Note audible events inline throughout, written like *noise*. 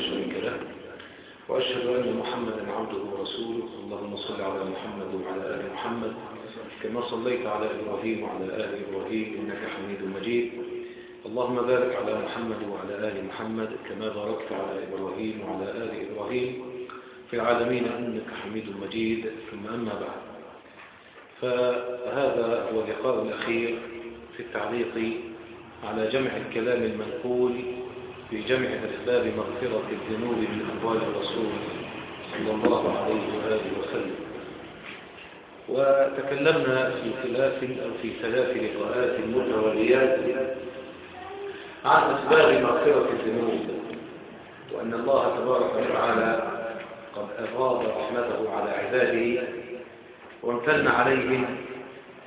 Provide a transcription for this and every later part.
شريك له وأشهد أن محمدا عبده ورسوله. اللهم صل على محمد وعلى آل محمد كما صليت على إبراهيم وعلى آل إبراهيم إنك حميد مجيد. اللهم بارك على محمد وعلى آل محمد كما باركت على إبراهيم وعلى آل إبراهيم. في العالمين إنك حميد مجيد. ثم أما بعد. فهذا هو اللقاء الأخير في التعليق على جمع الكلام المنقول في جمع أسباب مغفرة الذنوب من أقوال الرسول صلى الله عليه وآله وسلم. وتكلمنا في ثلاث أو في ثلاث لقاءات متواليات عن أسباب مغفرة الذنوب وأن الله تبارك وتعالى قد أفاض رحمته على عباده وامتن عليهم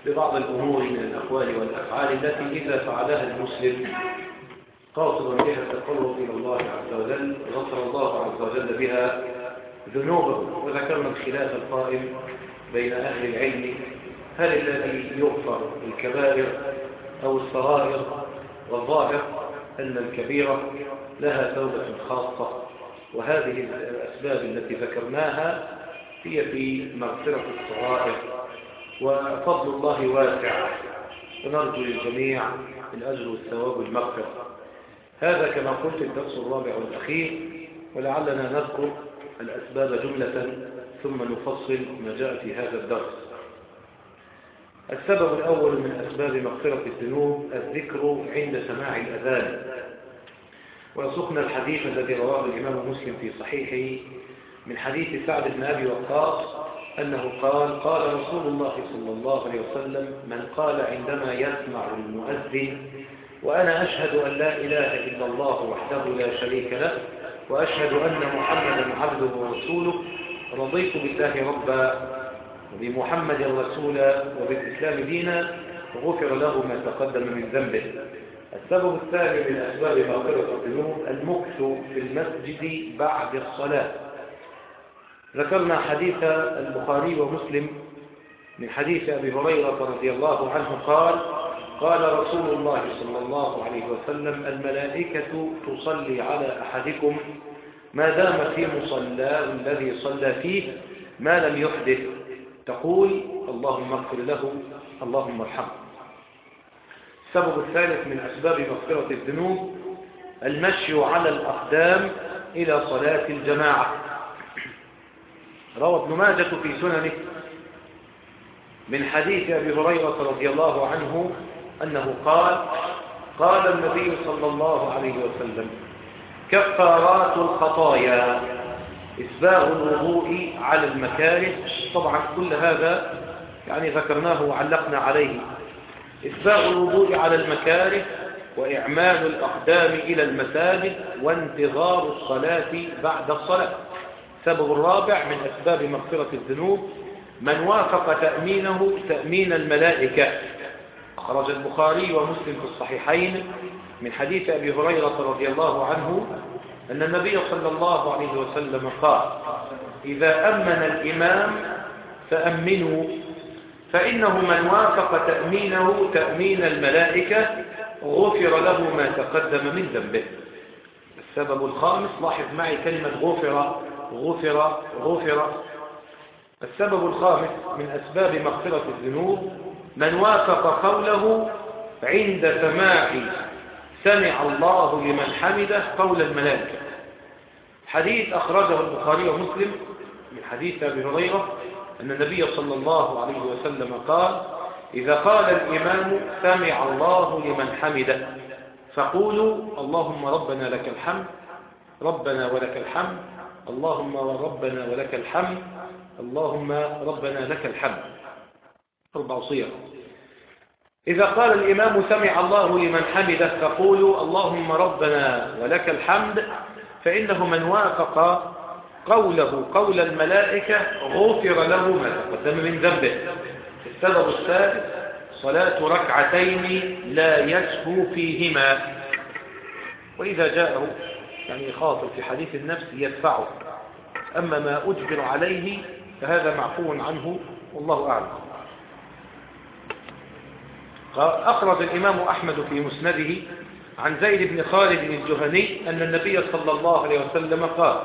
ببعض الأمور من الأقوال والأفعال التي إذا فعلها المسلم قاصدا بها التقرب إلى الله عز وجل غفر الله عز وجل بها ذنوبه وذكرنا الخلاف القائم بين أهل العلم هل الذي يغفر الكبائر أو الصغائر؟ والظاهر أن الكبيرة لها توبة خاصة وهذه الأسباب التي ذكرناها هي في مغفرة الصغائر. وفضل الله واسع ونرجو للجميع الأجر والثواب والمغفرة. هذا كما قلت الدرس الرابع والأخير ولعلنا نذكر الأسباب جملة ثم نفصل ما جاء في هذا الدرس. السبب الأول من أسباب مغفرة الذنوب الذكر عند سماع الأذان. وسقنا الحديث الذي رواه الإمام مسلم في صحيحه من حديث سعد بن أبي وقاص أنه قال قال رسول الله صلى الله عليه وسلم من قال عندما يسمع المؤذن وأنا أشهد أن لا إله إلا الله وحده لا شريك له وأشهد أن محمدا عبده ورسوله. رضيت بالله ربا وبمحمد رسولا وبالإسلام دينا غفر له ما تقدم من ذنبه. السبب الثاني من أسباب مغفرة الذنوب المكث في المسجد بعد الصلاة. ذكرنا حديث البخاري ومسلم من حديث أبي هريرة رضي الله عنه قال قال رسول الله صلى الله عليه وسلم الملائكة تصلي على أحدكم ما دام في مصلاه الذي صلى فيه ما لم يحدث تقول اللهم اغفر له اللهم ارحمه. السبب الثالث من أسباب مغفرة الذنوب المشي على الأقدام إلى صلاة الجماعة. روى ابن ماجة في سننه من حديث أبي هريرة رضي الله عنه أنه قال قال النبي صلى الله عليه وسلم كفارات الخطايا إسباغ الوضوء على المكاره. طبعا كل هذا يعني ذكرناه وعلقنا عليه. إسباغ الوضوء على المكاره وإعمال الأقدام إلى المساجد وانتظار الصلاة بعد الصلاة. السبب الرابع من أسباب مغفرة الذنوب من وافق تأمينه تأمين الملائكة. أخرج البخاري ومسلم في الصحيحين من حديث أبي هريرة رضي الله عنه أن النبي صلى الله عليه وسلم قال إذا أمن الإمام فأمنوا فإنه من وافق تأمينه تأمين الملائكة غفر له ما تقدم من ذنبه. السبب الخامس لاحظ معي كلمة غفر غفر غفر. السبب الخامس من أسباب مغفرة الذنوب من وافق قوله عند سماع سمع الله لمن حمده قول الملائكة. حديث أخرجه البخاري ومسلم من حديث أبي هريرة أن النبي صلى الله عليه وسلم قال إذا قال الإمام سمع الله لمن حمده فقولوا اللهم ربنا لك الحمد ربنا ولك الحمد اللهم ربنا ولك الحمد اللهم ربنا لك الحمد. أربع صيغ إذا قال الإمام سمع الله لمن حمده فقولوا اللهم ربنا ولك الحمد فإنه من وافق قوله قول الملائكة غفر له ما تقدم من ذنبه. السبب الثالث صلاة ركعتين لا يسهو فيهما. وإذا جاءه يعني خاطر في حديث النفس يدفعه. أما ما أجبر عليه فهذا معفو عنه والله أعلم. أخرج الإمام أحمد في مسنده عن زيد بن خالد الجهني أن النبي صلى الله عليه وسلم قال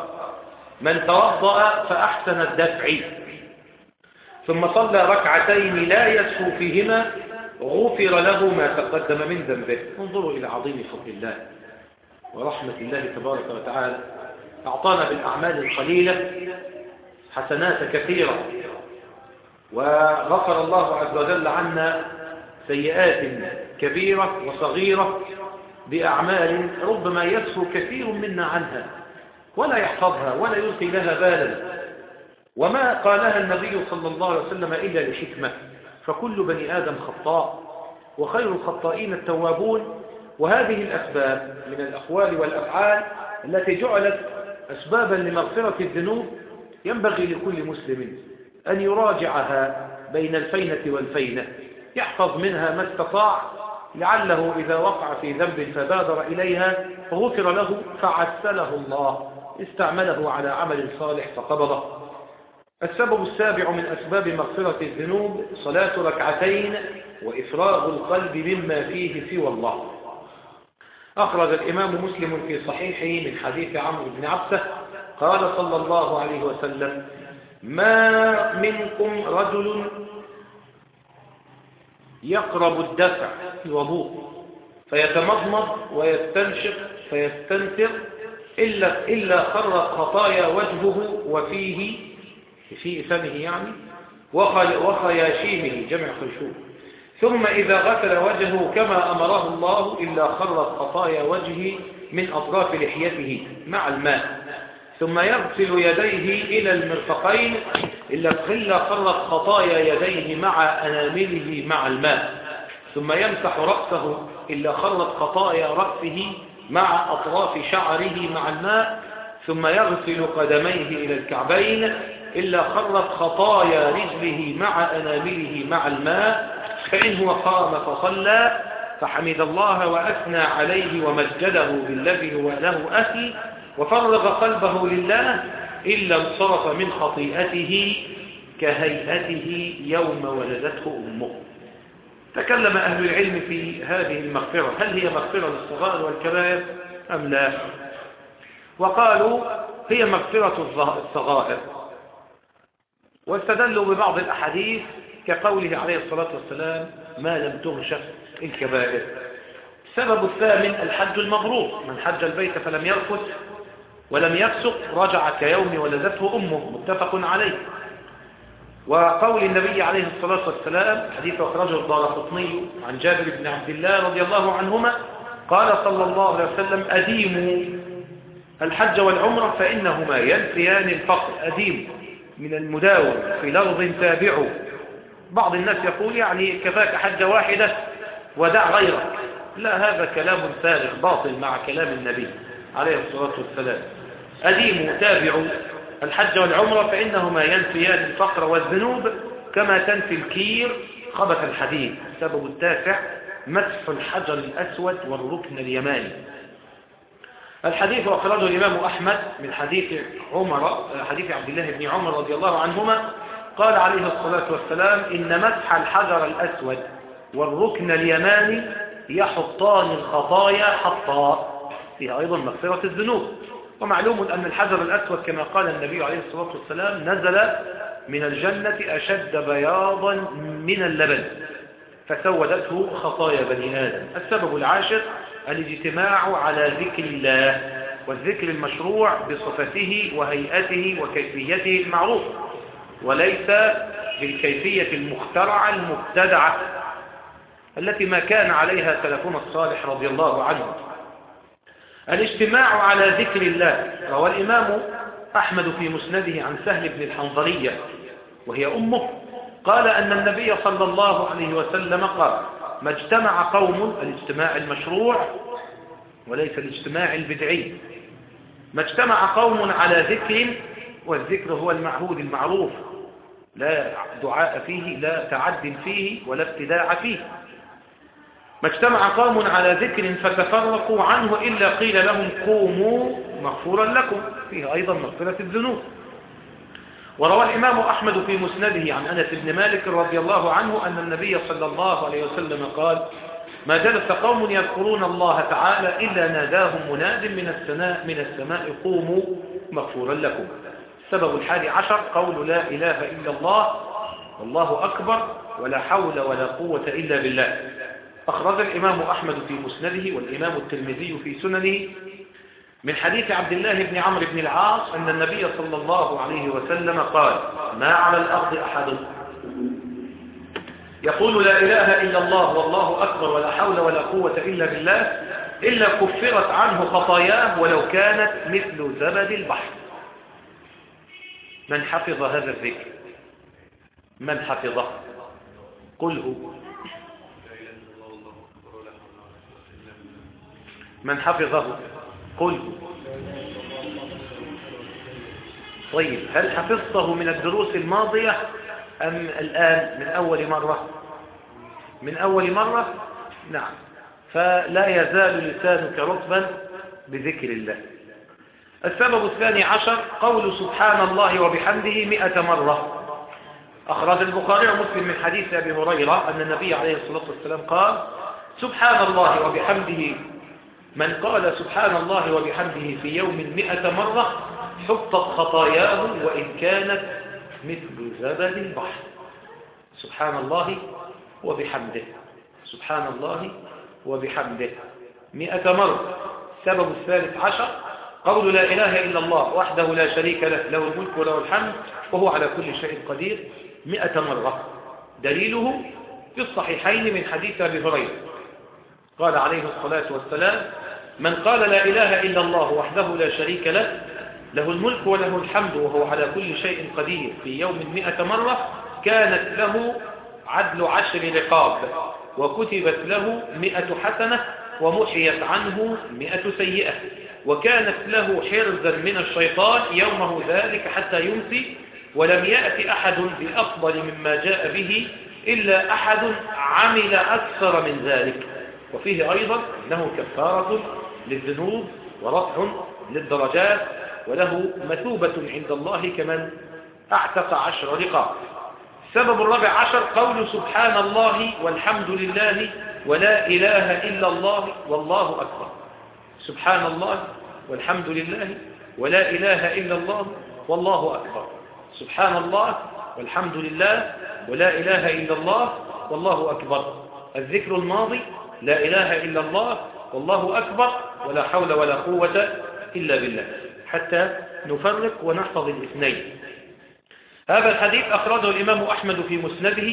من توضأ فأحسن الدفع. ثم صلى ركعتين لا يسهو فيهما غفر له ما تقدم من ذنبه. انظروا إلى عظيم فضل الله ورحمة الله تبارك وتعالى. أعطانا بالأعمال القليلة حسنات كثيرة. وغفر الله عز وجل عنا سيئات كبيرة وصغيرة بأعمال ربما يسهو كثير منا عنها ولا يحفظها ولا يلقي لها بالا. وما قالها النبي صلى الله عليه وسلم إلا لحكمة فكل بني آدم خطاء وخير الخطائين التوابون. وهذه الأسباب من الأقوال والأفعال التي جعلت أسبابا لمغفرة الذنوب ينبغي لكل مسلم أن يراجعها بين الفينة والفينة. يحفظ منها ما استطاع لعله إذا وقع في ذنب فبادر إليها فغفر له فعسله الله استعمله على عمل صالح فقبضه. السبب السابع من أسباب مغفرة الذنوب صلاة ركعتين وإفراغ القلب مما فيه سوى الله. أخرج الإمام مسلم في صحيحه من حديث عمرو بن عبسة قال صلى الله عليه وسلم ما منكم رجل يقرب الدفع في الوضوء فيتمضمض ويستنشق فيستنثر إلا, إلا خرت خطايا وجهه وفيه في فمه يعني وخياشيمه جمع خشوع ثم إذا غسل وجهه كما أمره الله إلا خرت خطايا وجهه من أطراف لحيته مع الماء. ثم يغسل يديه إلى المرفقين إلا خرت خطايا يديه مع أنامله مع الماء. ثم يمسح رأسه إلا خرت خطايا رأسه مع أطراف شعره مع الماء. ثم يغسل قدميه إلى الكعبين إلا خرت خطايا رجله مع أنامله مع الماء. فإن هو قام فصلى فحمد الله وأثنى عليه ومجده بالذي هو له أهل وفرغ قلبه لله إلا انصرف من خطيئته كهيئته يوم ولدته أمه. تكلم أهل العلم في هذه المغفرة. هل هي مغفرة للصغائر والكبائر؟ أم لا؟ وقالوا هي مغفرة الصغائر. واستدلوا ببعض الأحاديث كقوله عليه الصلاة والسلام ما لم تغش الكبائر. السبب الثامن الحج المبرور. من حج البيت فلم يرفث ولم يفسق رجع كيوم ولدته أمه. متفق عليه. وقول النبي عليه الصلاة والسلام حديث أخرجه الدار قطني عن جابر بن عبد الله رضي الله عنهما قال صلى الله عليه وسلم أديموا الحج والعمرة فإنهما ينفيان الفقر. أديم من المداوم في لفظ تابعه بعض الناس يقول يعني كفاك حجة واحدة ودع غيرك. لا هذا كلام فارغ باطل مع كلام النبي عليه الصلاة والسلام. أديموا تابعوا الحج والعمرة فإنهما ينفيان الفقر والذنوب كما تنفي الكير خبث الحديد. السبب التاسع مسح الحجر الأسود والركن اليماني. الحديث أخرجه الإمام أحمد من حديث عمر حديث عبد الله بن عمر رضي الله عنهما قال عليه الصلاة والسلام إن مسح الحجر الأسود والركن اليماني يحطان الخطايا حطا فيها أيضا مغفرة الذنوب. ومعلوم أن الحجر الأسود كما قال النبي عليه الصلاة والسلام نزل من الجنة أشد بياضا من اللبن فسودته خطايا بني آدم. السبب العاشر الاجتماع على ذكر الله والذكر المشروع بصفته وهيئته وكيفيته المعروفة وليس بالكيفية المخترعة المبتدعة التي ما كان عليها سلفنا الصالح رضي الله عنه. الاجتماع على ذكر الله. روى الإمام أحمد في مسنده عن سهل بن الحنظرية وهي أمه. قال أن النبي صلى الله عليه وسلم قال ما اجتمع قوم الاجتماع المشروع وليس الاجتماع البدعي. ما اجتمع قوم على ذكر والذكر هو المعهود المعروف. لا دعاء فيه لا تعد فيه ولا ابتداع فيه. ما اجتمع قوم على ذكر فتفرقوا عنه إلا قيل لهم قوموا مغفورا لكم. فيه أيضا مغفرة الذنوب. وروى الإمام أحمد في مسنده عن أنس بن مالك رضي الله عنه أن النبي صلى الله عليه وسلم قال ما جلس قوم يذكرون الله تعالى إلا ناداهم مناد من السماء من السماء قوموا مغفورا لكم. السبب الحادي عشر قول لا إله إلا الله والله أكبر ولا حول ولا قوة إلا بالله. أخرج الإمام أحمد في مسنده والإمام الترمذي في سننه من حديث عبد الله بن عمرو بن العاص أن النبي صلى الله عليه وسلم قال ما على الأرض أحد؟ يقول لا إله إلا الله والله أكبر ولا حول ولا قوة إلا بالله إلا كفرت عنه خطاياه ولو كانت مثل زبد البحر. من حفظ هذا الذكر؟ من حفظه؟ قله من حفظه. قل. طيب هل حفظته من الدروس الماضية أم الآن من أول مرة؟ من أول مرة؟ نعم. فلا يزال لسانك رطبا بذكر الله. السبب الثاني عشر قول سبحان الله وبحمده مئة مرة. أخرج البخاري ومسلم من حديث أبي هريرة أن النبي عليه الصلاة والسلام قال سبحان الله وبحمده من قال سبحان الله وبحمده في يوم مئة مرة حطت خطاياه وإن كانت مثل زبد البحر سبحان الله وبحمده. سبحان الله وبحمده. مئة مرة. السبب الثالث عشر قول لا إله إلا الله وحده لا شريك له له الملك وله الحمد وهو على كل شيء قدير. مئة مرة. دليله في الصحيحين من حديث أبي هريرة. قال عليه الصلاة والسلام من قال لا إله إلا الله وحده لا شريك له له الملك وله الحمد وهو على كل شيء قدير. في يوم مئة مرة كانت له عدل عشر رقاب وكتبت له مئة حسنة ومحيت عنه مئة سيئة. وكانت له حرزا من الشيطان يومه ذلك حتى يمسي ولم يأتي أحد بأفضل مما جاء به إلا أحد عمل أكثر من ذلك. وفيه أيضا أنه كفارة للذنوب ورفع للدرجات وله مثوبة عند الله كمن أعتق عشر رقاب. السبب الرابع عشر قول سبحان الله والحمد لله ولا إله إلا الله والله أكبر. سبحان الله والحمد لله ولا إله إلا الله والله أكبر. سبحان الله والحمد لله ولا إله إلا الله والله أكبر. الذكر الماضي لا إله إلا الله والله أكبر. ولا حول ولا قوة إلا بالله. حتى نفرق ونحفظ الاثنين. هذا الحديث أخرجه الإمام أحمد في مسنده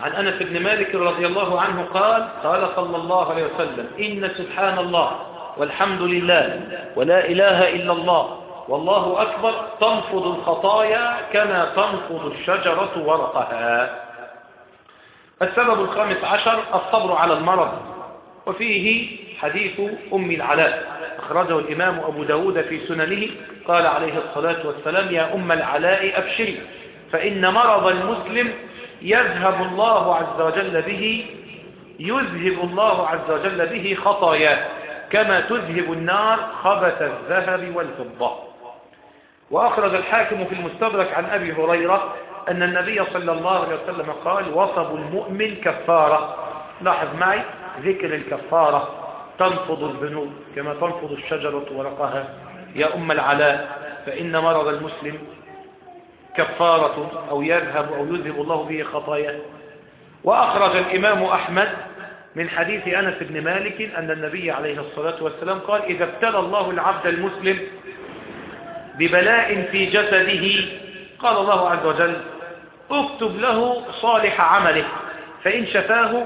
عن أنس بن مالك رضي الله عنه قال قال صلى الله عليه وسلم إن سبحان الله والحمد لله ولا إله إلا الله والله أكبر تنفض الخطايا كما تنفض الشجرة ورقها. السبب الخامس عشر الصبر على المرض. وفيه حديث أم العلاء. أخرجه الإمام أبو داود في سننه. قال عليه الصلاة والسلام يا أم العلاء أبشري فإن مرض المسلم يذهب الله عز وجل به يذهب الله عز وجل به خطاياه كما تذهب النار خبث الذهب والفضة. وأخرج الحاكم في المستدرك عن أبي هريرة أن النبي صلى الله عليه وسلم قال وصب المؤمن كفارة. لاحظ معي ذكر الكفارة. تنفض الذنوب كما تنفض الشجرة ورقها. يا أم العلاء فإن مرض المسلم كفارة أو يذهب أو يذهب الله به خطاياه وأخرج الإمام أحمد من حديث أنس بن مالك أن النبي عليه الصلاة والسلام قال إذا ابتلى الله العبد المسلم ببلاء في جسده قال الله عز وجل اكتب له صالح عمله فإن شفاه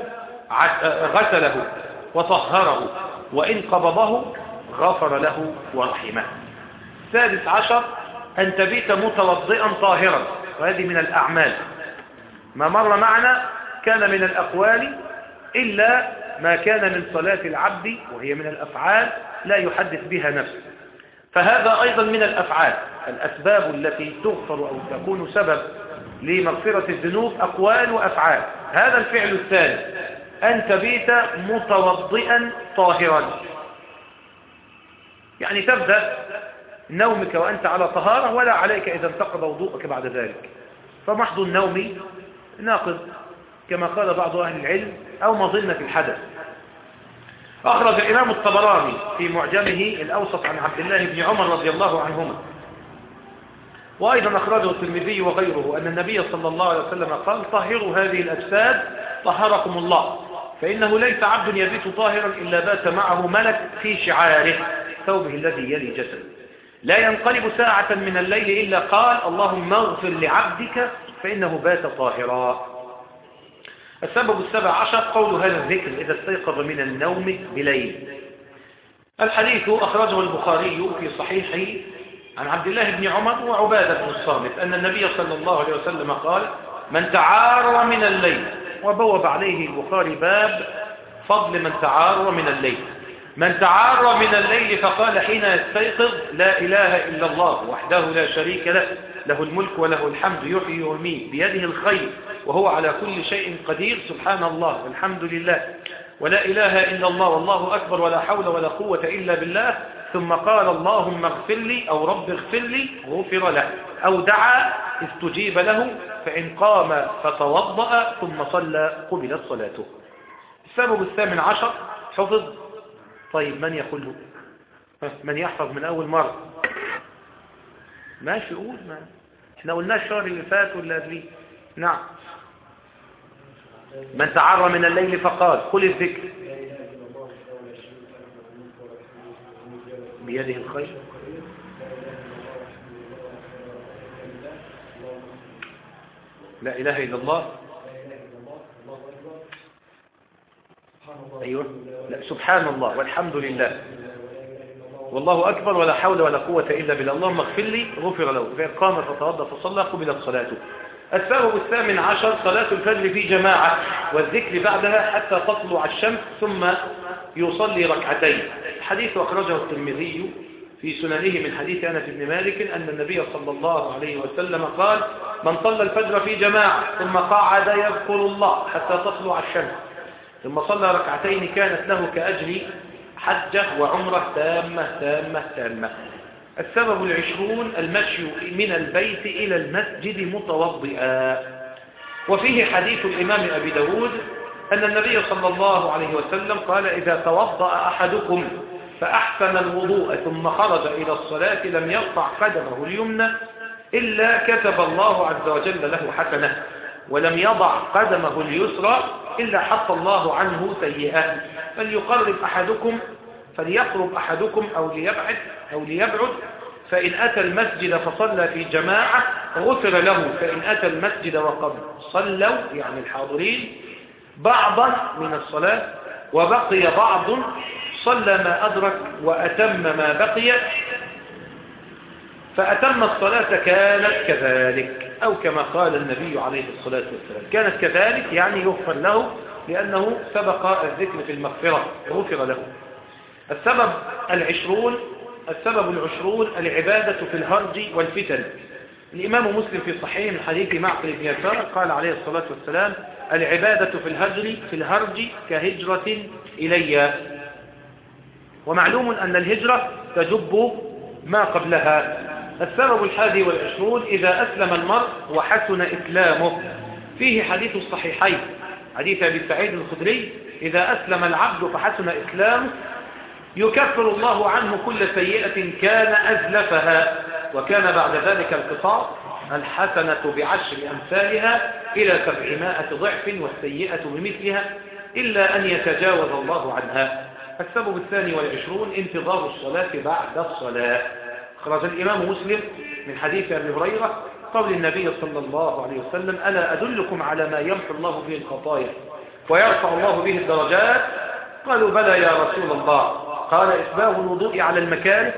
غسله وطهره. وإن قبضه غفر له ورحمه. السادس عشر أن تبيت متوضئا طاهرا. وهذه من الأعمال. ما مر معنا كان من الأقوال إلا ما كان من صلاة العبد وهي من الأفعال لا يحدث بها نفسه فهذا أيضا من الأفعال. الأسباب التي تغفر أو تكون سبب لمغفرة الذنوب أقوال وأفعال. هذا الفعل الثاني. أن تبيت متوضئا طاهرا. يعني تبدأ نومك وأنت على طهارة ولا عليك إذا انتقض وضوءك بعد ذلك. فمحض النوم ناقض كما قال بعض أهل العلم أو مظنة الحدث. أخرج الإمام الطبراني في معجمه الأوسط عن عبد الله بن عمر رضي الله عنهما. وأيضا أخرجه الترمذي وغيره أن النبي صلى الله عليه وسلم قال طهروا هذه الأجساد طهركم الله. فإنه ليس عبد يبيت طاهرا إلا بات معه ملك في شعاره. ثوبه الذي يلي جسده. لا ينقلب ساعة من الليل إلا قال اللهم اغفر لعبدك فإنه بات طاهرا. السبب السابع عشر قول هذا الذكر إذا استيقظ من النوم بليل. الحديث أخرجه البخاري في صحيحه عن عبد الله بن عمر وعبادة بن الصامت أن النبي صلى الله عليه وسلم قال من تعار من الليل وبوب عليه البخاري باب فضل من تعار من الليل. من تعار من الليل فقال حين يستيقظ لا إله إلا الله وحده لا شريك له له الملك وله الحمد يحيي ويميت بيده الخير وهو على كل شيء قدير سبحان الله والحمد لله ولا إله إلا الله والله أكبر ولا حول ولا قوة إلا بالله ثم قال اللهم اغفر لي أو رب اغفر لي غفر له. أو دعا استجيب له فإن قام فتوضأ ثم صلى قبلت صلاته. السبب الثامن عشر حفظ. طيب من يقول؟ من يحفظ من أول مرة؟ ماشي قول ما. إحنا قلنا الشهر اللي فات ولا قبليه؟ نعم. من تعر من الليل فقال قل الذكر. بيده الخير. لا إله إلا الله. أيوة. لا سبحان الله والحمد لله. والله أكبر ولا حول ولا قوة إلا بالله. اللهم اغفر لي غفر له. فإن قام فتوضى فصلى قبلت صلاته. السبب الثامن عشر صلاة الفجر في جماعة والذكر بعدها حتى تطلع الشمس ثم يصلي ركعتين. حديث أخرجه الترمذي في سننه من حديث أنس بن مالك أن النبي صلى الله عليه وسلم قال من صلى الفجر في جماعة ثم قعد يذكر الله حتى تطلع الشمس ثم صلى ركعتين كانت له كأجر حجة وعمرة تامة تامة تامة. السبب العشرون المشي من البيت إلى المسجد متوضئا. وفيه حديث الإمام أبي داود أن النبي صلى الله عليه وسلم قال إذا توضأ أحدكم فأحسن الوضوء ثم خرج إلى الصلاة لم يرفع قدمه اليمنى إلا كتب الله عز وجل له حسنة ولم يضع قدمه اليسرى إلا حط الله عنه سيئة فليقرب أحدكم فليقرب أحدكم أو ليبعد أو ليبعد. فإن أتى المسجد فصلى في جماعة غفر له. فإن أتى المسجد وقد صلوا يعني الحاضرين بعضا من الصلاة وبقي بعض صلى ما أدرك وأتم ما بقي فأتم الصلاة كانت كذلك أو كما قال النبي عليه الصلاة والسلام. كانت كذلك يعني يغفر له لأنه سبق الذكر في المغفرة غفر له. السبب العشرون السبب العشرون العبادة في الهرج والفتن. الإمام مسلم في صحيح من حديث معقل بن يسار قال عليه الصلاة والسلام العبادة في الهجر في الهرج كهجرة إلي. ومعلوم أن الهجرة تجب ما قبلها. السبب الحادي والعشرون إذا أسلم المرء وحسن إسلامه. فيه حديث الصحيحين حديث أبي سعيد الخدري إذا أسلم العبد فحسن إسلامه يكفر الله عنه كل سيئة كان أزلفها. وكان بعد ذلك القصاص الحسنة بعشر أمثالها إلى سبعمائة ضعف والسيئة بمثلها إلا أن يتجاوز الله عنها. السبب الثاني والعشرون انتظار الصلاة بعد الصلاة. خرج الإمام مسلم من حديث أبي هريرة قول النبي صلى الله عليه وسلم ألا أدلكم على ما يمحو الله به الخطايا ويرفع الله به الدرجات؟ قالوا بلى يا رسول الله. قال إسباب الوضوء على المكان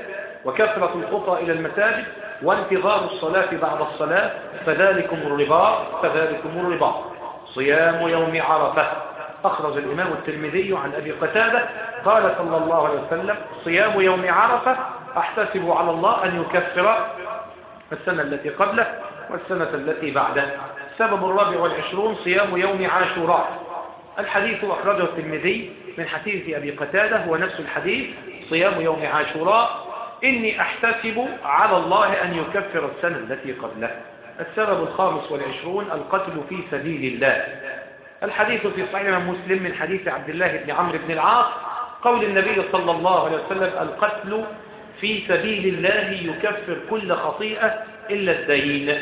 وكثرة الخطى إلى المساجد وانتظار الصلاة بعد الصلاة فذلكم الرباط فذلكم الرباط صيام يوم عرفة. أخرج الإمام الترمذي عن أبي قتادة قال صلى الله عليه وسلم صيام يوم عرفة أحتسب على الله أن يكفر السنة التي قبله والسنة التي بعده. السبب الرابع والعشرون صيام يوم عاشوراء. الحديث أخرجه الترمذي من حديث أبي قتادة هو نفس الحديث صيام يوم عاشوراء إني أحتسب على الله أن يكفر السنة التي قبله. السبب الخامس والعشرون القتل في سبيل الله. الحديث في صحيح مسلم من حديث عبد الله بن عمرو بن العاص قول النبي صلى الله عليه وسلم القتل في سبيل الله يكفر كل خطيئة إلا الدين.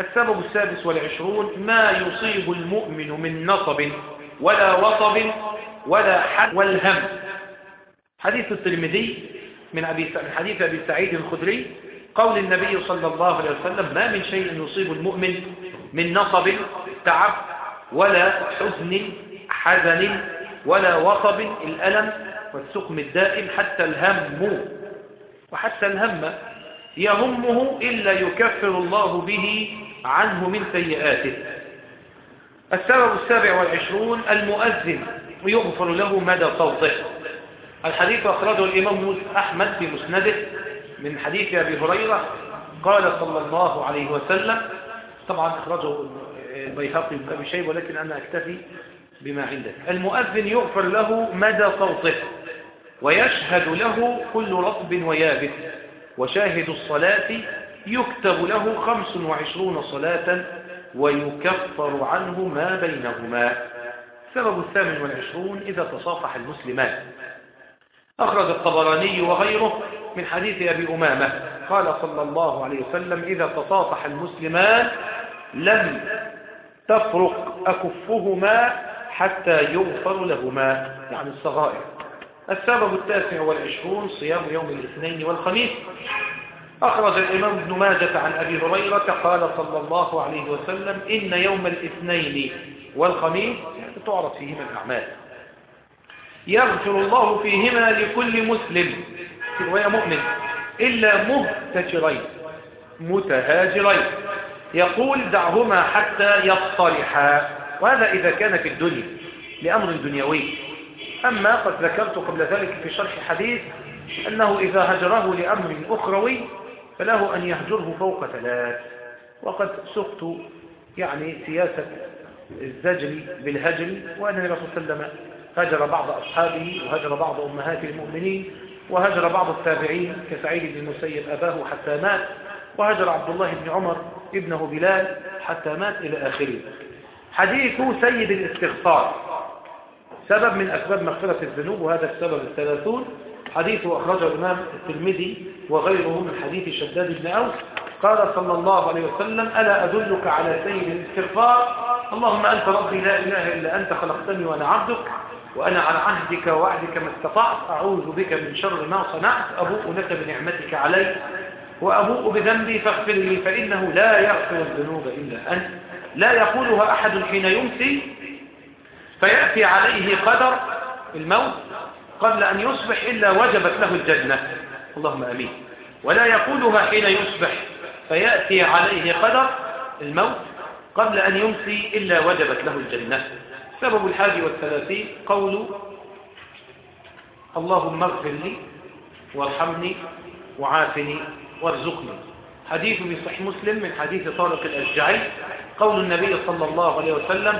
السبب السادس والعشرون ما يصيب المؤمن من نصب ولا وطب ولا حد والهم. حديث الترمذي من, أبي حديث أبي سعيد الخدري قول النبي صلى الله عليه وسلم ما من شيء يصيب المؤمن من نصب تعب ولا حزن حزن ولا وطب الألم والسقم الدائم حتى الهم. وحتى الهم يهمه إلا يكفر الله به عنه من سيئاته. السبب السابع والعشرون المؤذن يغفر له مدى صوته الحديث أخرجه الإمام أحمد في مسنده من حديث أبي هريرة قال صلى الله عليه وسلم. طبعا أخرجه البيهقي بأبي شيء ولكن أنا أكتفي بما عنده المؤذن يغفر له مدى صوته ويشهد له كل رطب ويابس وشاهد الصلاة يكتب له خمس وعشرون صلاة ويكفر عنه ما بينهما. السبب الثامن والعشرون إذا تصافح المسلمان. أخرج الطبراني وغيره من حديث أبي أمامة قال صلى الله عليه وسلم إذا تصافح المسلمان لم تفرق أكفهما حتى يغفر لهما يعني الصغائر. السبب التاسع والعشرون صيام يوم الاثنين والخميس. أخرج الإمام ابن ماجة عن أبي هريرة قال صلى الله عليه وسلم إن يوم الاثنين والخميس تعرض فيهما الأعمال. يغفر الله فيهما لكل مسلم في مؤمن إلا مهتجرين متهاجرين. يقول دعهما حتى يصطلحا وهذا إذا كان في الدنيا لأمر دنيوي. أما قد ذكرت قبل ذلك في شرح حديث أنه إذا هجره لأمر أخروي فله أن يهجره فوق ثلاث. وقد سقت يعني سياسة الزجر بالهجر وأن النبي صلى الله عليه وسلم هجر بعض أصحابه وهجر بعض أمهات المؤمنين وهجر بعض التابعين كسعيد بن المسيب أباه حتى مات وهجر عبد الله بن عمر ابنه بلال حتى مات إلى آخره. حديث سيد الاستغفار. سبب من أسباب مغفرة الذنوب وهذا السبب الثلاثون. حديث أخرجه الإمام الترمذي وغيره من حديث شداد بن أوس. قال صلى الله عليه وسلم ألا أدلك على سيد الاستغفار؟ اللهم أنت ربي لا إله إلا أنت خلقتني وأنا عبدك وأنا على عهدك ووعدك ما استطعت أعوذ بك من شر ما صنعت أبوء لك بنعمتك علي وأبوء بذنبي فاغفر لي فإنه لا يغفر الذنوب إلا أنت. لا يقولها أحد حين يمسي فيأتي عليه قدر الموت قبل أن يصبح إلا وجبت له الجنة. اللهم أمين. ولا يقولها حين يصبح فيأتي عليه قدر الموت قبل أن يمسي إلا وجبت له الجنة. سبب الحادي والثلاثين قول اللهم اغفر لي وارحمني وعافني وارزقني. حديث في صحيح مسلم من حديث طارق الأشجعي قول النبي صلى الله عليه وسلم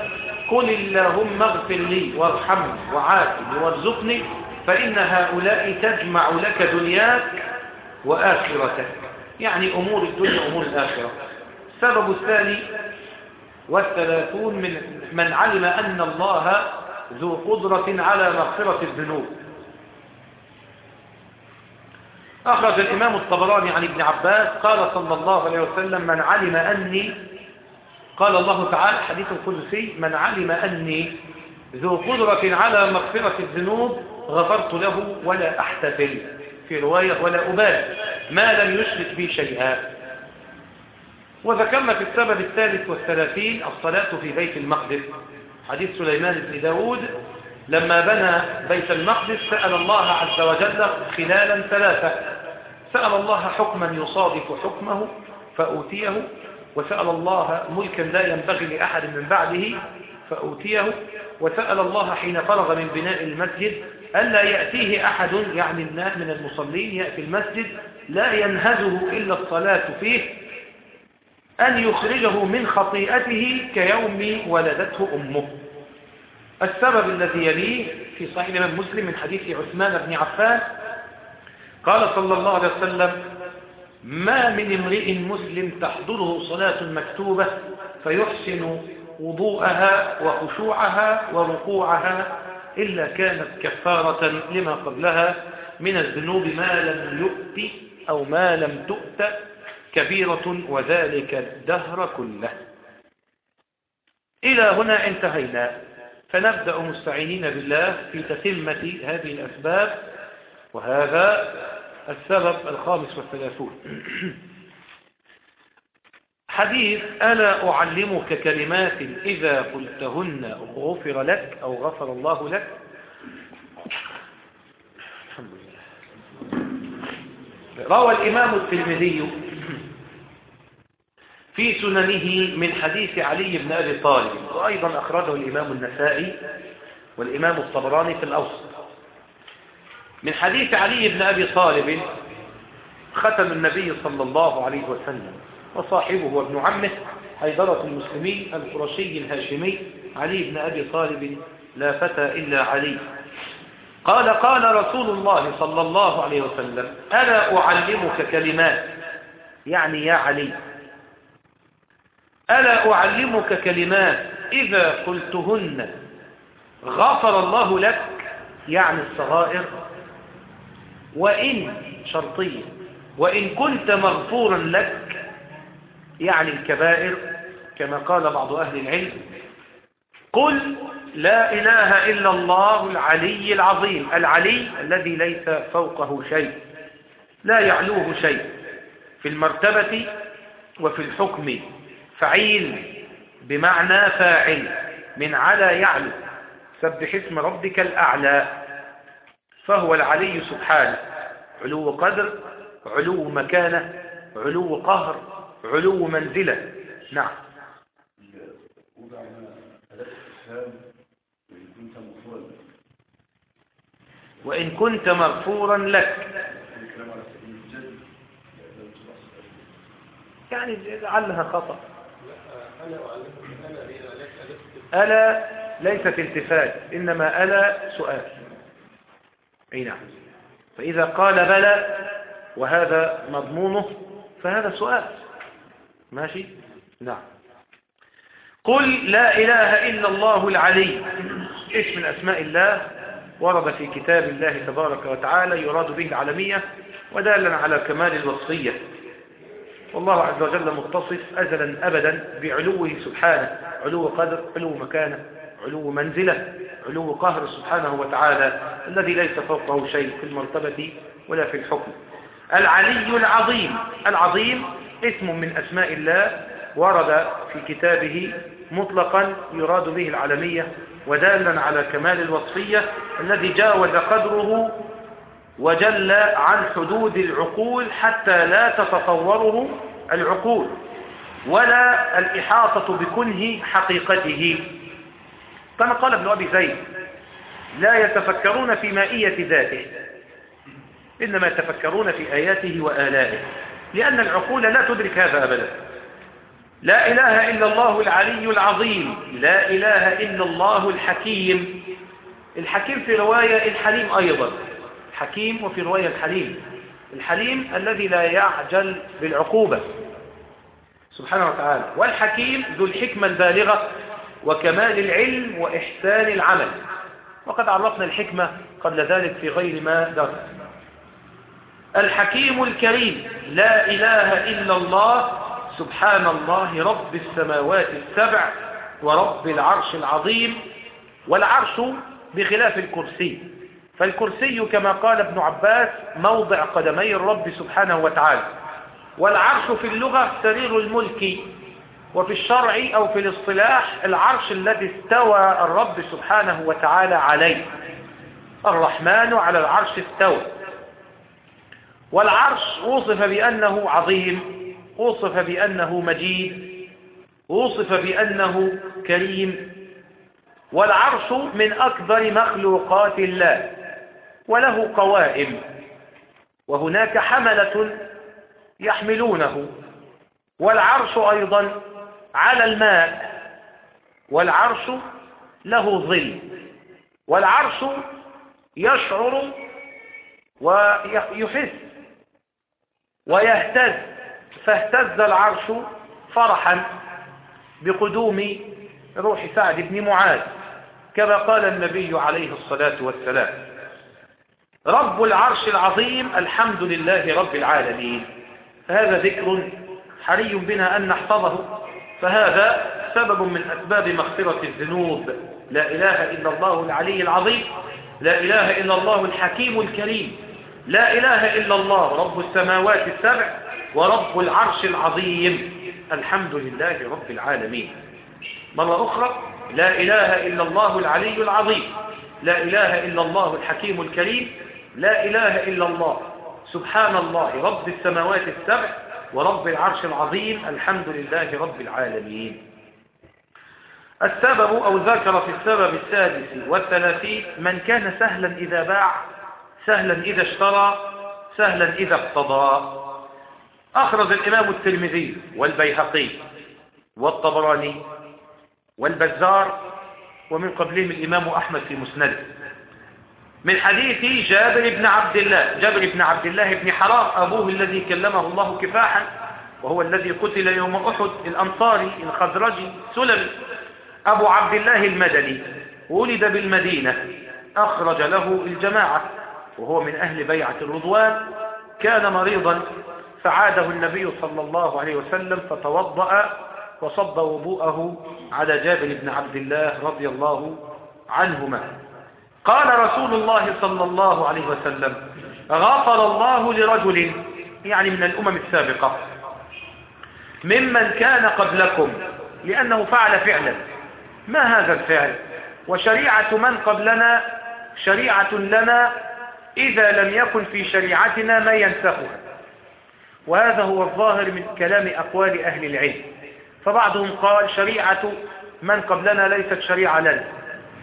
قل اللهم اغفر لي وارحمني وعافني وارزقني فإن هؤلاء تجمع لك دنياك وآخرتك. يعني أمور الدنيا وأمور الآخرة. السبب الثاني والثلاثون من من علم أن الله ذو قدرة على مغفرة الذنوب. أخرج الإمام الطبراني عن ابن عباس قال صلى الله عليه وسلم من علم أني قال الله تعالى حديث القدسي من علم أني ذو قدرة على مغفرة الذنوب غفرت له ولا أحتفل في رواية ولا أبالي ما لم يشرك بي شيئا. وذكرنا في السبب الثالث والثلاثين الصلاة في بيت المقدس. حديث سليمان بن داود لما بنى بيت المقدس سأل الله عز وجل خلالا ثلاثة. سأل الله حكما يصادف حكمه فأوتيه وسأل الله ملكا لا ينبغي لأحد من بعده فأوتيه وسأل الله حين فرغ من بناء المسجد ألا يأتيه أحد يعني الناس من المصلين يأتي المسجد لا ينهزه إلا الصلاة فيه أن يخرجه من خطيئته كيوم ولدته أمه. السبب الذي يليه في صحيح الإمام مسلم من حديث عثمان بن عفان قال صلى الله عليه وسلم ما من امرئ مسلم تحضره صلاة مكتوبة فيحسن وضوءها وخشوعها وركوعها إلا كانت كفارة لما قبلها من الذنوب ما لم يؤت أو ما لم تؤت كبيرة وذلك الدهر كله. إلى هنا انتهينا. فنبدأ مستعينين بالله في تتمة هذه الأسباب وهذا السبب الخامس والثلاثون. *clears throat* حديث ألا أعلمك كلمات إذا قلتهن غفر لك أو غفر الله لك؟ الحمد لله. روى الإمام الترمذي في سننه من حديث علي بن أبي طالب وأيضا أخرجه الإمام النسائي والإمام الطبراني في الأوسط. من حديث علي بن أبي طالب ختم النبي صلى الله عليه وسلم وصاحبه وابن عمه حيدرة المسلمين القرشي الهاشمي علي بن أبي طالب لا فتى إلا علي. قال قال رسول الله صلى الله عليه وسلم ألا أعلمك كلمات؟ يعني يا علي. ألا أعلمك كلمات إذا قلتهن غفر الله لك يعني الصغائر وإن شرطية وإن كنت مغفورا لك يعني الكبائر كما قال بعض أهل العلم قل لا إله إلا الله العلي العظيم العلي الذي ليس فوقه شيء لا يعلوه شيء في المرتبة وفي الحكم. فعيل بمعنى فاعل من على يعلو. سبح اسم ربك الأعلى فهو العلي سبحانه. علو قدر علو مكانة علو قهر علو منزلة. نعم. وإن كنت مغفورا لك. يعني لعلها خطأ. ألا ليست التفات إنما ألا سؤال. أي نعم. فإذا قال بلى وهذا مضمونه فهذا سؤال. ماشي؟ نعم. قل لا إله إلا الله العلي. اسم من أسماء الله ورد في كتاب الله تبارك وتعالى يراد به العالمية ودالا على كمال الوصية والله عز وجل متصف أزلا أبدا بعلوه سبحانه علو قدر علو مكانة علو منزلة علو قهر سبحانه وتعالى الذي ليس فوقه شيء في المرتبة ولا في الحكم. العلي العظيم العظيم اسم من أسماء الله ورد في كتابه مطلقا يراد به العالمية ودالا على كمال الوصفية الذي جاوز قدره وجل عن حدود العقول حتى لا تتصوره العقول ولا الإحاطة بكنه حقيقته. كما قال ابن أبي زيد لا يتفكرون في مائية ذاته إنما يتفكرون في آياته وآلائه لأن العقول لا تدرك هذا أبدا. لا إله إلا الله العلي العظيم لا إله إلا الله الحكيم. الحكيم في رواية الحليم أيضا. حكيم وفي رواية الحليم. الحليم الذي لا يعجل بالعقوبة. سبحانه وتعالى. والحكيم ذو الحكمة البالغة وكمال العلم وإحسان العمل. وقد عرفنا الحكمة قبل ذلك في غير ما درس الحكيم الكريم. لا إله إلا الله. سبحان الله رب السماوات السبع ورب العرش العظيم. والعرش بخلاف الكرسي. فالكرسي كما قال ابن عباس موضع قدمي الرب سبحانه وتعالى. والعرش في اللغة سرير الملك وفي الشرع أو في الاصطلاح العرش الذي استوى الرب سبحانه وتعالى عليه. الرحمن على العرش استوى. والعرش وصف بأنه عظيم وصف بأنه مجيد وصف بأنه كريم. والعرش من أكبر مخلوقات الله. وله قوائم. وهناك حملة يحملونه والعرش أيضا على الماء والعرش له ظل والعرش يشعر ويحس ويهتز فاهتز العرش فرحا بقدوم روح سعد بن معاذ كما قال النبي عليه الصلاة والسلام. رب العرش العظيم الحمد لله رب العالمين. هذا ذكر حري بنا أن نحفظه. فهذا سبب من أسباب مغفرة الذنوب. لا إله إلا الله العلي العظيم لا إله إلا الله الحكيم الكريم لا إله إلا الله رب السماوات السبع ورب العرش العظيم. الحمد لله رب العالمين. مرة أخرى لا إله إلا الله العلي العظيم لا إله إلا الله الحكيم الكريم لا إله إلا الله. سبحان الله. رب السماوات السبع ورب العرش العظيم. الحمد لله رب العالمين. السبب أو ذكر في السبب السادس والثلاثين من كان سهلا إذا باع سهلا إذا اشترى سهلا إذا اقتضى. أخرج الإمام الترمذي والبيهقي والطبراني والبزار ومن قبلهم الإمام أحمد في مسنده. من حديث جابر بن عبد الله. جابر بن عبد الله بن حرام أبوه الذي كلمه الله كفاحا وهو الذي قتل يوم أحد الأنصاري الخزرجي سلمي أبو عبد الله المدني ولد بالمدينة أخرج له الجماعة وهو من أهل بيعة الرضوان. كان مريضا فعاده النبي صلى الله عليه وسلم فتوضأ وصب وضوءه على جابر بن عبد الله رضي الله عنهما. قال رسول الله صلى الله عليه وسلم غفر الله لرجل يعني من الأمم السابقة ممن كان قبلكم لأنه فعل فعلا. ما هذا الفعل؟ وشريعة من قبلنا شريعة لنا إذا لم يكن في شريعتنا ما ينسخها. وهذا هو الظاهر من كلام أقوال أهل العلم. فبعضهم قال شريعة من قبلنا ليست شريعة لنا.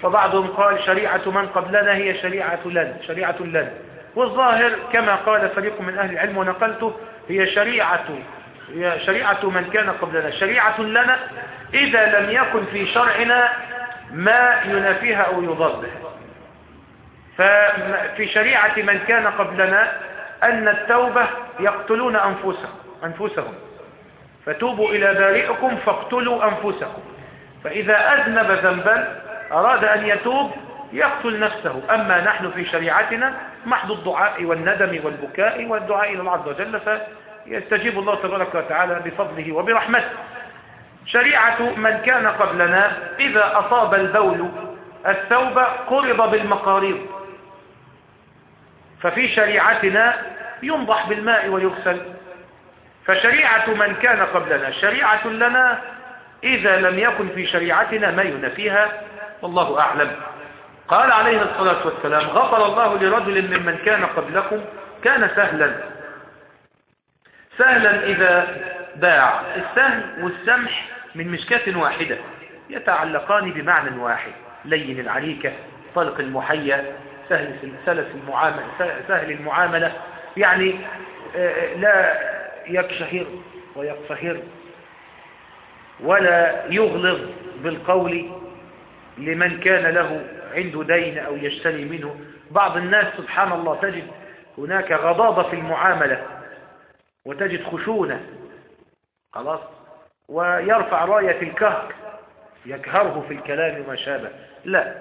فبعضهم قال شريعة من قبلنا هي شريعة لنا شريعة لنا والظاهر كما قال فريق من أهل العلم ونقلته هي شريعة هي شريعة من كان قبلنا. شريعة لنا إذا لم يكن في شرعنا ما ينافيها أو يضاده ففي شريعة من كان قبلنا أن التوبة يقتلون أنفسهم أنفسهم. فتوبوا إلى بارئكم فاقتلوا أنفسكم. فإذا أذنب ذنبا أراد أن يتوب يقتل نفسه. أما نحن في شريعتنا محض الدعاء والندم والبكاء والدعاء إلى الله عز وجل فيستجيب الله تبارك وتعالى بفضله وبرحمته. شريعة من كان قبلنا إذا أصاب البول الثوب قرض بالمقاريض. ففي شريعتنا ينضح بالماء ويغسل. فشريعة من كان قبلنا شريعة لنا إذا لم يكن في شريعتنا ما ينفيها والله أعلم. قال عليه الصلاة والسلام غفر الله لرجل ممن كان قبلكم كان سهلا. سهلا إذا باع. السهل والسمح من مشكاة واحدة يتعلقان بمعنى واحد لين العريكة طلق المحيا سهل سلس المعاملة سهل المعاملة. يعني آه، لا يكشهر ويقصهر ولا يغلظ بالقول لمن كان له عنده دين أو يشتري منه. بعض الناس سبحان الله تجد هناك غضاضة في المعاملة وتجد خشونة خلاص؟ ويرفع راية الكهر يكهره في الكلام وما شابه. لا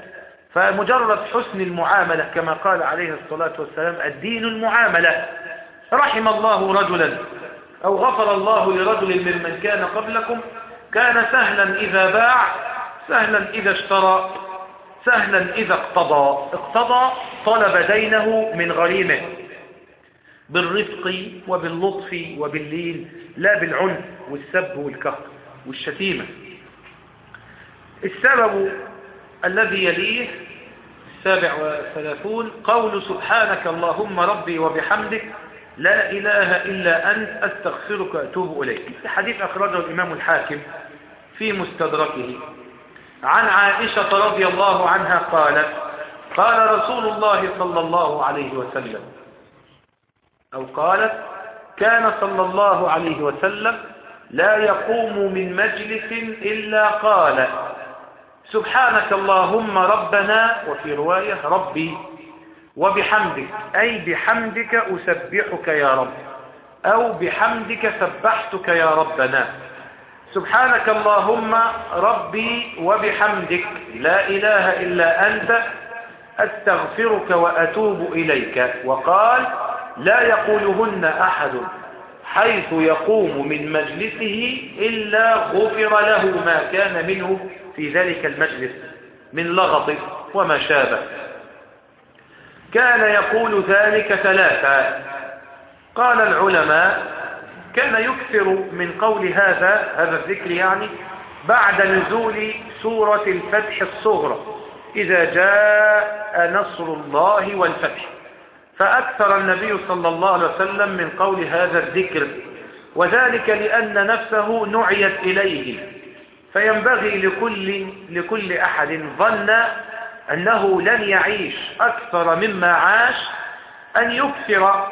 فمجرد حسن المعاملة كما قال عليه الصلاة والسلام الدين المعاملة. رحم الله رجلا أو غفر الله لرجل ممن كان قبلكم كان سهلا إذا باع سهلا إذا اشترى سهلا إذا اقتضى. اقتضى طلب دينه من غريمه. بالرفق وباللطف وباللين لا بالعنف والسب والكهر والشتيمة. السبب الذي يليه السابع وثلاثون قول سبحانك اللهم ربي وبحمدك لا إله إلا أنت أستغفرك وأتوب إليك. حديث أخرجه الإمام الحاكم في مستدركه. عن عائشة رضي الله عنها قالت قال رسول الله صلى الله عليه وسلم. أو قالت كان صلى الله عليه وسلم لا يقوم من مجلس إلا قال سبحانك اللهم ربنا وفي رواية ربي وبحمدك أي بحمدك أسبحك يا رب أو بحمدك سبحتك يا ربنا. سبحانك اللهم ربي وبحمدك لا إله إلا أنت أستغفرك وأتوب إليك. وقال لا يقولهن أحد حيث يقوم من مجلسه إلا غفر له ما كان منه في ذلك المجلس من لغط وما شابه. كان يقول ذلك ثلاثة. قال العلماء كان يكثر من قول هذا هذا الذكر يعني بعد نزول سورة الفتح الصغرى إذا جاء نصر الله والفتح. فأكثر النبي صلى الله عليه وسلم من قول هذا الذكر وذلك لأن نفسه نعيت إليه. فينبغي لكل, لكل أحد ظن أنه لن يعيش أكثر مما عاش أن يكثر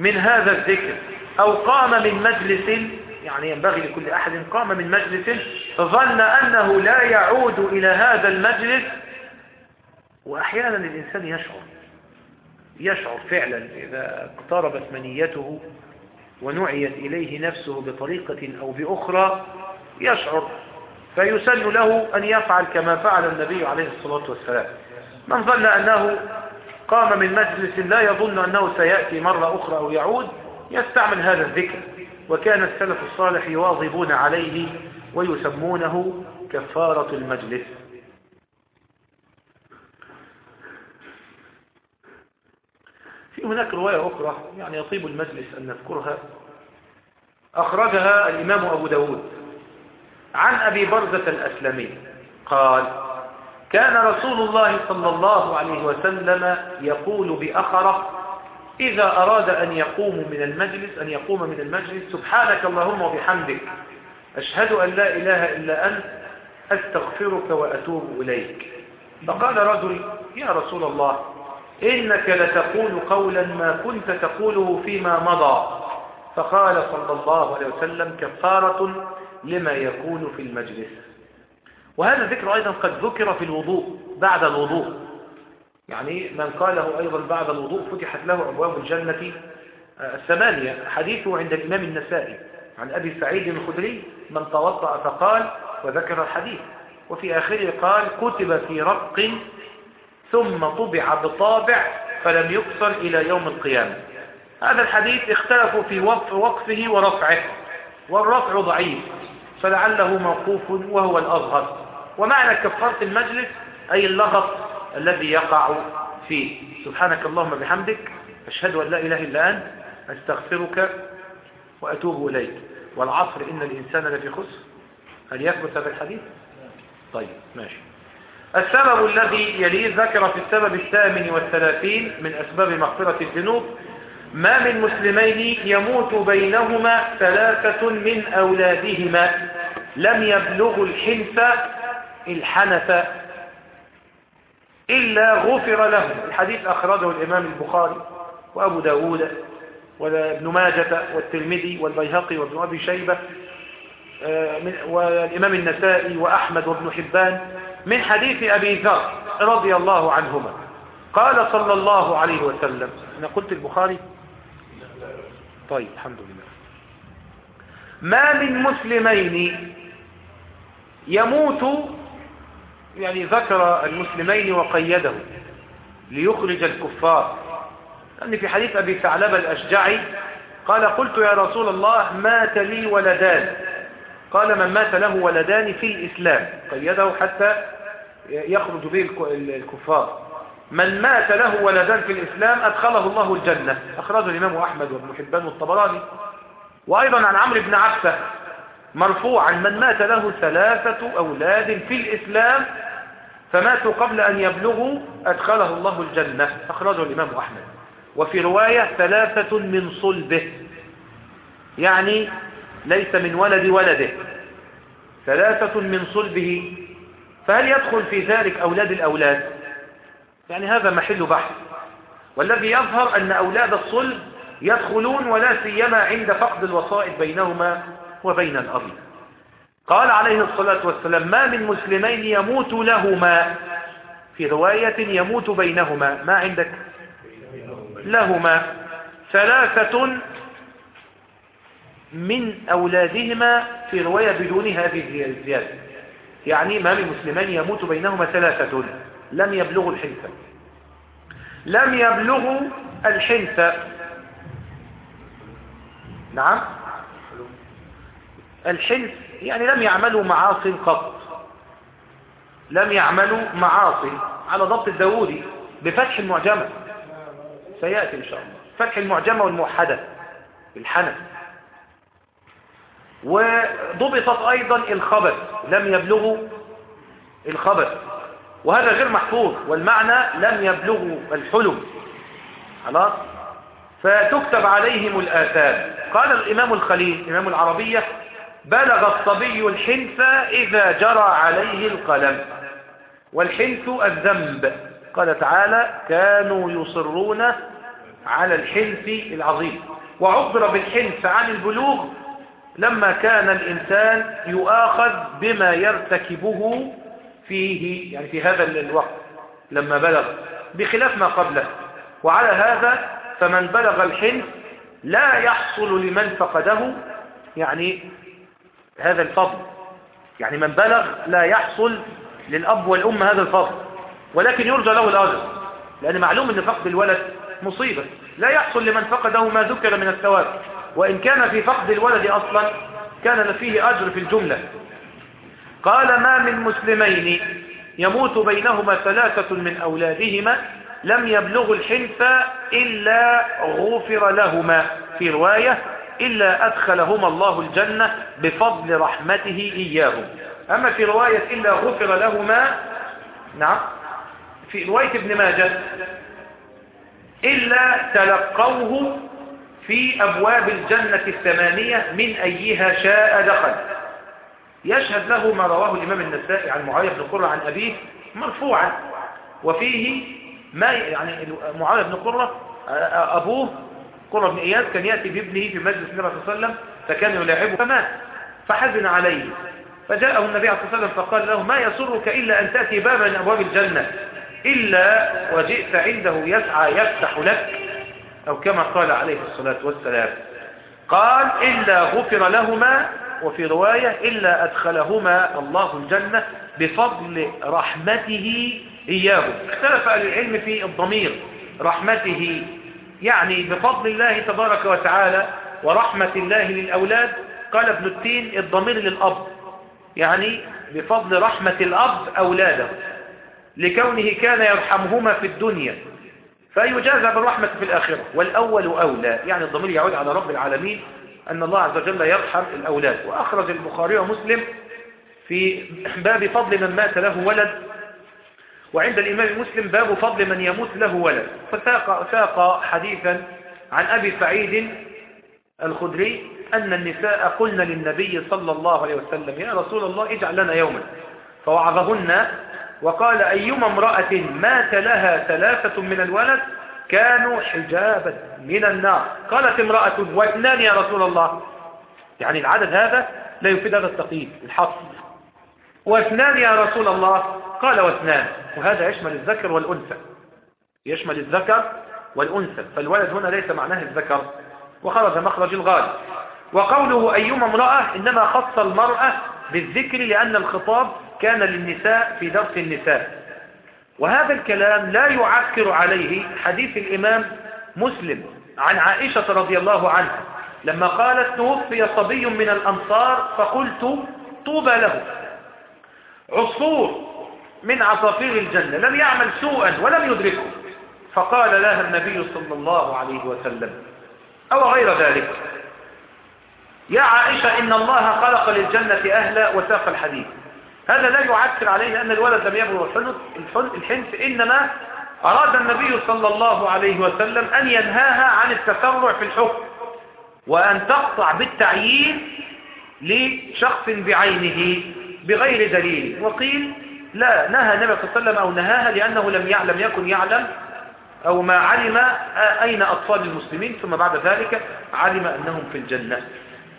من هذا الذكر أو قام من مجلس يعني ينبغي لكل أحد قام من مجلس ظن أنه لا يعود إلى هذا المجلس وأحيانا الإنسان يشعر يشعر فعلا إذا اقتربت منيته ونعيت إليه نفسه بطريقة أو بأخرى يشعر فيسن له أن يفعل كما فعل النبي عليه الصلاة والسلام. من ظن أنه قام من مجلس لا يظن أنه سيأتي مرة أخرى أو يعود يستعمل هذا الذكر. وكان السلف الصالح يواظبون عليه ويسمونه كفارة المجلس. في هناك رواية أخرى يعني يطيب المجلس أن نذكرها. أخرجها الإمام أبو داود عن أبي برزة الأسلمي. قال كان رسول الله صلى الله عليه وسلم يقول بأخرة إذا أراد أن يقوم من المجلس أن يقوم من المجلس سبحانك اللهم وبحمدك أشهد أن لا إله إلا أنت أستغفرك وأتوب إليك. فقال رجل يا رسول الله إنك لتقول قولا ما كنت تقوله فيما مضى. فقال صلى الله عليه وسلم كفارة لما يكون في المجلس. وهذا الذكر أيضا قد ذكر في الوضوء بعد الوضوء. يعني من قاله أيضا بعد الوضوء فتحت له أبواب الجنة آه، الثمانية. حديثه عند الإمام النسائي عن أبي سعيد الخدري من توضأ فقال وذكر الحديث. وفي آخره قال كتب في رق ثم طبع بطابع فلم يكسر إلى يوم القيامة. هذا الحديث اختلفوا في وقفه ورفعه والرفع ضعيف فلعله موقوف وهو الأظهر. ومعنى كفارة المجلس أي اللغط الذي يقع فيه. سبحانك اللهم بحمدك أشهد أن لا إله إلا أنت أستغفرك وأتوب إليك. والعصر إن الإنسان لفي خسر. هل يثبت هذا الحديث؟ طيب ماشي. السبب الذي يليه ذكر في السبب الثامن والثلاثين من أسباب مغفرة الذنوب ما من مسلمين يموت بينهما ثلاثة من أولادهما لم يبلغوا الحنف الحنف إلا غفر لهم الحديث أخرجه الإمام البخاري وأبو داود وابن ماجة والترمذي والبيهقي وابن أبي شيبة آه، والإمام النسائي وأحمد وابن حبان من حديث أبي ذر رضي الله عنهما. قال صلى الله عليه وسلم أنا قلت البخاري؟ طيب الحمد لله. ما من مسلمين يموت يعني ذكر المسلمين وقيده ليخرج الكفار. لأن في حديث أبي ثعلبة الأشجعي قال قلت يا رسول الله مات لي ولدان. قال من مات له ولدان في الإسلام. قيده حتى يخرج به الكفار. من مات له ولدان في الإسلام أدخله الله الجنة. أخرجه الإمام أحمد وابن حبان والطبراني. وأيضا عن عمرو بن عبسة مرفوعا من مات له ثلاثة أولاد في الإسلام فماتوا قبل أن يبلغوا أدخله الله الجنة أخرجه الإمام أحمد. وفي رواية ثلاثة من صلبه يعني ليس من ولد ولده. ثلاثة من صلبه فهل يدخل في ذلك أولاد الأولاد؟ يعني هذا محل بحث. والذي يظهر أن أولاد الصلب يدخلون ولا سيما عند فقد الوسائط بينهما. وبين الأرض. قال عليه الصلاة والسلام ما من مسلمين يموت لهما. في رواية يموت بينهما. ما عندك؟ لهما. ثلاثة من أولادهما في رواية بدون هذه الزيادة. يعني ما من مسلمين يموت بينهما ثلاثة. لم يبلغوا الحنث لم يبلغوا الحنث نعم. الحنث يعني لم يعملوا معاصي قط لم يعملوا معاصي على ضبط الداودي بفتح المعجمة. سيأتي إن شاء الله. فتح المعجمة والموحدة بالحنف. وضبطت أيضا الخبث لم يبلغوا الخبث وهذا غير محفوظ. والمعنى لم يبلغوا الحلم. خلاص؟ فتكتب عليهم الآثام قال الإمام الخليل إمام العربية بلغ الصبي الحنف إذا جرى عليه القلم والحنف الذنب. قال تعالى كانوا يصرون على الحنف العظيم. وعبر بالحنف عن البلوغ لما كان الإنسان يؤاخذ بما يرتكبه فيه يعني في هذا الوقت لما بلغ بخلاف ما قبله. وعلى هذا فمن بلغ الحنف لا يحصل لمن فقده يعني هذا الفضل. يعني من بلغ لا يحصل للأب والأم هذا الفضل ولكن يرجى له الأجر لأن معلوم أن فقد الولد مصيبة. لا يحصل لمن فقده ما ذكر من الثواب. وإن كان في فقد الولد أصلا كان فيه أجر في الجملة. قال ما من مسلمين يموت بينهما ثلاثة من أولادهما لم يبلغوا الحنف إلا غفر لهما. في رواية إلا أدخلهما الله الجنة بفضل رحمته إياهم. أما في رواية إلا غفر لهما نعم. في رواية ابن ماجه إلا تلقوه في أبواب الجنة الثمانية من أيها شاء دخل. يشهد له ما رواه الإمام النسائي عن معاوية بن قرة عن أبيه مرفوعا. وفيه ما يعني معاوية بن قرة أبوه قرة بن إياس كان يأتي بابنه في مجلس النبي صلى الله عليه وسلم فكان يلاعبه فمات فحزن عليه. فجاءه النبي صلى الله عليه وسلم فقال له ما يسرك إلا أن تأتي بابا من أبواب الجنة إلا وجئت عنده يسعى يفتح لك. أو كما قال عليه الصلاة والسلام قال إلا غفر لهما وفي رواية إلا أدخلهما الله الجنة بفضل رحمته إياه اختلف العلم في الضمير رحمته يعني بفضل الله تبارك وتعالى ورحمة الله للأولاد قال ابن التين الضمير للأب يعني بفضل رحمة الأب أولاده لكونه كان يرحمهما في الدنيا فيجازى بالرحمة في الآخرة والأول أولى يعني الضمير يعود على رب العالمين أن الله عز وجل يرحم الأولاد وأخرج البخاري ومسلم في باب فضل من مات له ولد وعند الإمام المسلم باب فضل من يموت له ولد. فساق ساق حديثا عن أبي سعيد الخدري أن النساء قلن للنبي صلى الله عليه وسلم يا رسول الله اجعل لنا يوما. فوعظهن وقال أيما امرأة مات لها ثلاثة من الولد كانوا حجابا من النار. قالت امرأة وإثنان يا رسول الله. يعني العدد هذا لا يفيد هذا التقييد الحصر. واثنان يا رسول الله. قال واثنان. وهذا يشمل الذكر والأنثى. يشمل الذكر والأنثى. فالولد هنا ليس معناه الذكر. وخرج مخرج الغالب. وقوله أيما امرأة إنما خص المرأة بالذكر لأن الخطاب كان للنساء في درس النساء. وهذا الكلام لا يعكر عليه حديث الإمام مسلم عن عائشة رضي الله عنها. لما قالت توفي صبي من الأنصار فقلت طوبى له. عصفور من عصافير الجنة لم يعمل سوءا ولم يدركه. فقال لها النبي صلى الله عليه وسلم أو غير ذلك؟ يا عائشة إن الله خلق للجنة أهلا وساق الحديث هذا لا يعكر عليه أن الولد لم يبلغ الحنث إنما أراد النبي صلى الله عليه وسلم أن ينهاها عن التسرع في الحكم وأن تقطع بالتعيين لشخص بعينه. بغير دليل. وقيل لا نهى النبي صلى الله عليه وسلم أو نهاها لأنه لم يعلم يكن يعلم أو ما علم أين أطفال المسلمين. ثم بعد ذلك علم أنهم في الجنة.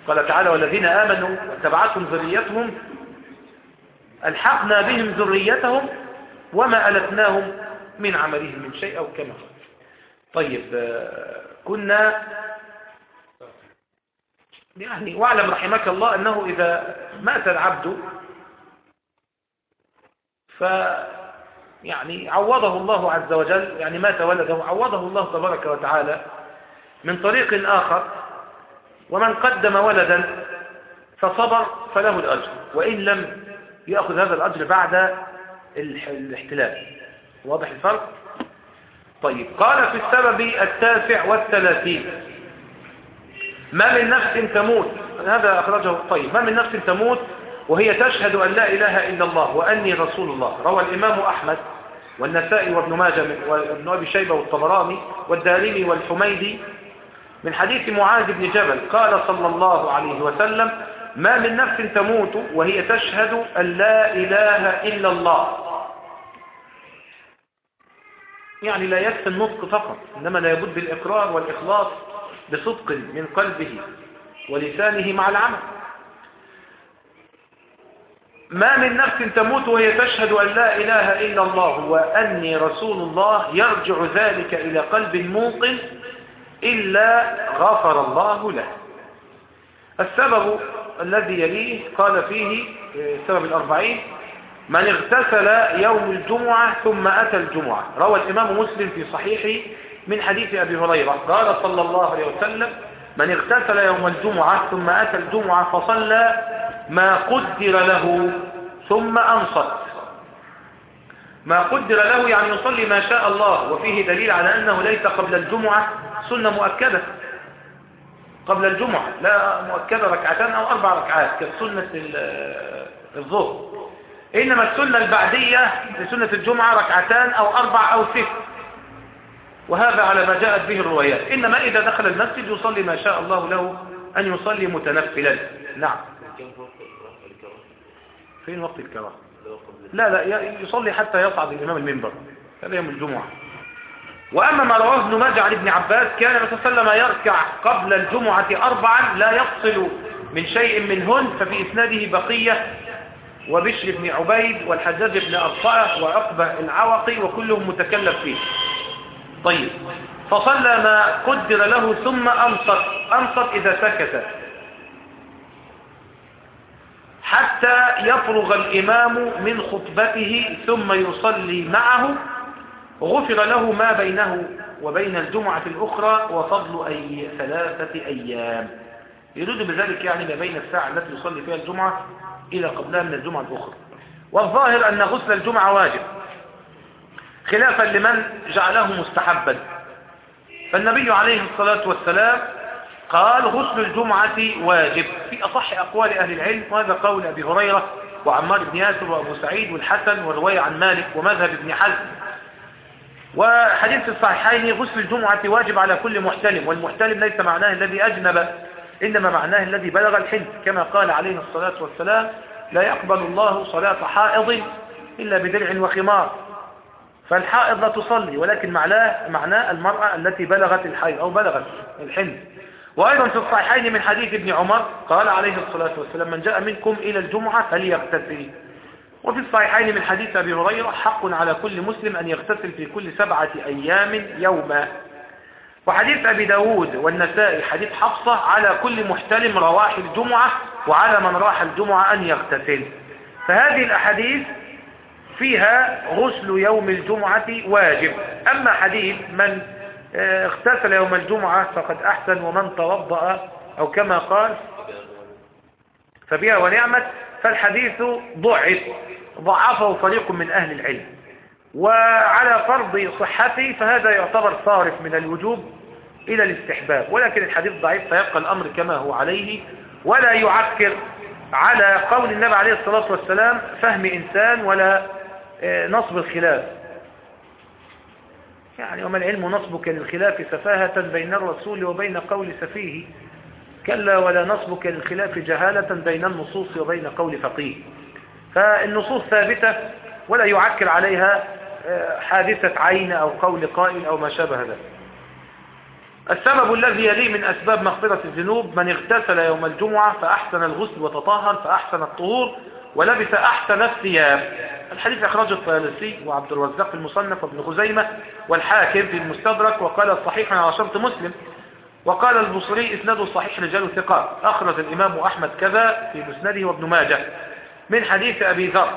قال تعالى والذين آمنوا واتبعتهم ذريتهم ألحقنا بهم ذريتهم وما ألتناهم من عملهم من شيء أو كما طيب آه، كنا يعني واعلم رحمك الله أنه إذا مات العبد يعني عوضه الله عز وجل يعني مات ولده عوضه الله تبارك وتعالى من طريق آخر ومن قدم ولدا فصبر فله الأجر وإن لم يأخذ هذا الأجر بعد الاحتلال واضح الفرق؟ طيب قال في السبب التاسع والثلاثين ما من نفس تموت هذا أخرجه طيب ما من نفس تموت وهي تشهد أن لا إله إلا الله وأني رسول الله. روى الإمام أحمد والنسائي وابن ماجه وابن أبي شيبة والطبراني والدارمي والحميدي من حديث معاذ بن جبل قال صلى الله عليه وسلم ما من نفس تموت وهي تشهد أن لا إله إلا الله. يعني لا يكفي النطق فقط إنما لا يبد بالإقرار والإخلاص بصدق من قلبه ولسانه مع العمل. ما من نفس تموت وهي تشهد أن لا إله إلا الله وأني رسول الله يرجع ذلك إلى قلب موقن إلا غفر الله له. السبب الذي يليه قال فيه سبب الأربعين من اغتسل يوم الجمعة ثم أتى الجمعة. روى الإمام مسلم في صحيحه من حديث أبي هريرة قال صلى الله عليه وسلم من اغتسل يوم الجمعة ثم أتى الجمعة فصلى ما قدر له ثم أنصت. ما قدر له يعني يصلي ما شاء الله وفيه دليل على أنه ليس قبل الجمعة سنة مؤكدة. قبل الجمعة لا مؤكدة ركعتان أو أربع ركعات كسنة الظهر. إنما السنة البعدية لسنة الجمعة ركعتان أو أربع أو ست. وهذا على ما جاءت به الروايات. إنما إذا دخل المسجد يصلي ما شاء الله له أن يصلي متنفلا. نعم. فين وقت الكراهة لا لا يصلي حتى يصعد الإمام المنبر. هذا يوم الجمعة. وأما ما رواه ابن ماجه عن ابن عباس كان النبي صلى الله عليه وسلم يركع قبل الجمعة أربعا لا يفصل من شيء منهن ففي إسناده بقية. وبشر بن عبيد والحجاج بن أرطاء وعقبة العوقي وكلهم متكلم فيه. طيب فصلى ما قدر له ثم أنصت أنصت إذا سكت. حتى يفرغ الإمام من خطبته ثم يصلي معه. غفر له ما بينه وبين الجمعة الأخرى وفضل أي ثلاثة أيام. يريد بذلك يعني ما بين الساعة التي يصلي فيها الجمعة إلى قبلها من الجمعة الأخرى. والظاهر أن غسل الجمعة واجب. خلافا لمن جعله مستحبا. فالنبي عليه الصلاة والسلام قال غسل الجمعة واجب. في أصح أقوال أهل العلم وهذا قول أبي هريرة وعمار بن ياسر وأبو سعيد والحسن والرواية عن مالك ومذهب ابن حزم. وحديث الصحيحين غسل الجمعة واجب على كل محتلم والمحتلم ليس معناه الذي أجنب إنما معناه الذي بلغ الحلم. كما قال عليه الصلاة والسلام لا يقبل الله صلاة حائض إلا بدرع وخمار. فالحائض لا تصلي ولكن معناه معناه المرأة التي بلغت الحيض أو بلغت الحلم. وأيضا في الصحيحين من حديث ابن عمر قال عليه الصلاة والسلام من جاء منكم إلى الجمعة فليغتسل. وفي الصحيحين من حديث أبي هريرة حق على كل مسلم أن يغتسل في كل سبعة أيام يوما. وحديث أبي داود والنسائي حديث حفصة على كل محتلم رواح الجمعة وعلى من راح الجمعة أن يغتسل. فهذه الأحاديث فيها غسل يوم الجمعة واجب. أما حديث من اغتسل يوم الجمعة فقد أحسن ومن توضأ أو كما قال فبها ونعمت فالحديث ضعف ضعفه فريق من أهل العلم. وعلى فرض صحته فهذا يعتبر صارف من الوجوب إلى الاستحباب. ولكن الحديث ضعيف فيبقى الأمر كما هو عليه ولا يعكر على قول النبي عليه الصلاة والسلام فهم إنسان ولا آه، نصب الخلاف. يعني وما العلم نصبك للخلاف سفاهة بين الرسول وبين قول سفيه؟ كلا ولا نصبك للخلاف جهالة بين النصوص وبين قول فقيه. فالنصوص ثابتة ولا يعكر عليها آه، حادثة عين أو قول قائل أو ما شابه ذلك. السبب الذي يليه من أسباب مغفرة الذنوب من اغتسل يوم الجمعة فأحسن الغسل وتطهر فأحسن الطهور ولبس أحسن الثياب. الحديث أخرجه الطيالسي وعبد الرزاق في المصنف وابن خزيمة والحاكم في المستدرك وقال الصحيح على شرط مسلم. وقال البصري اسناده صحيح رجال الثقات أخرج الإمام أحمد كذا في مسنده وابن ماجه. من حديث أبي ذر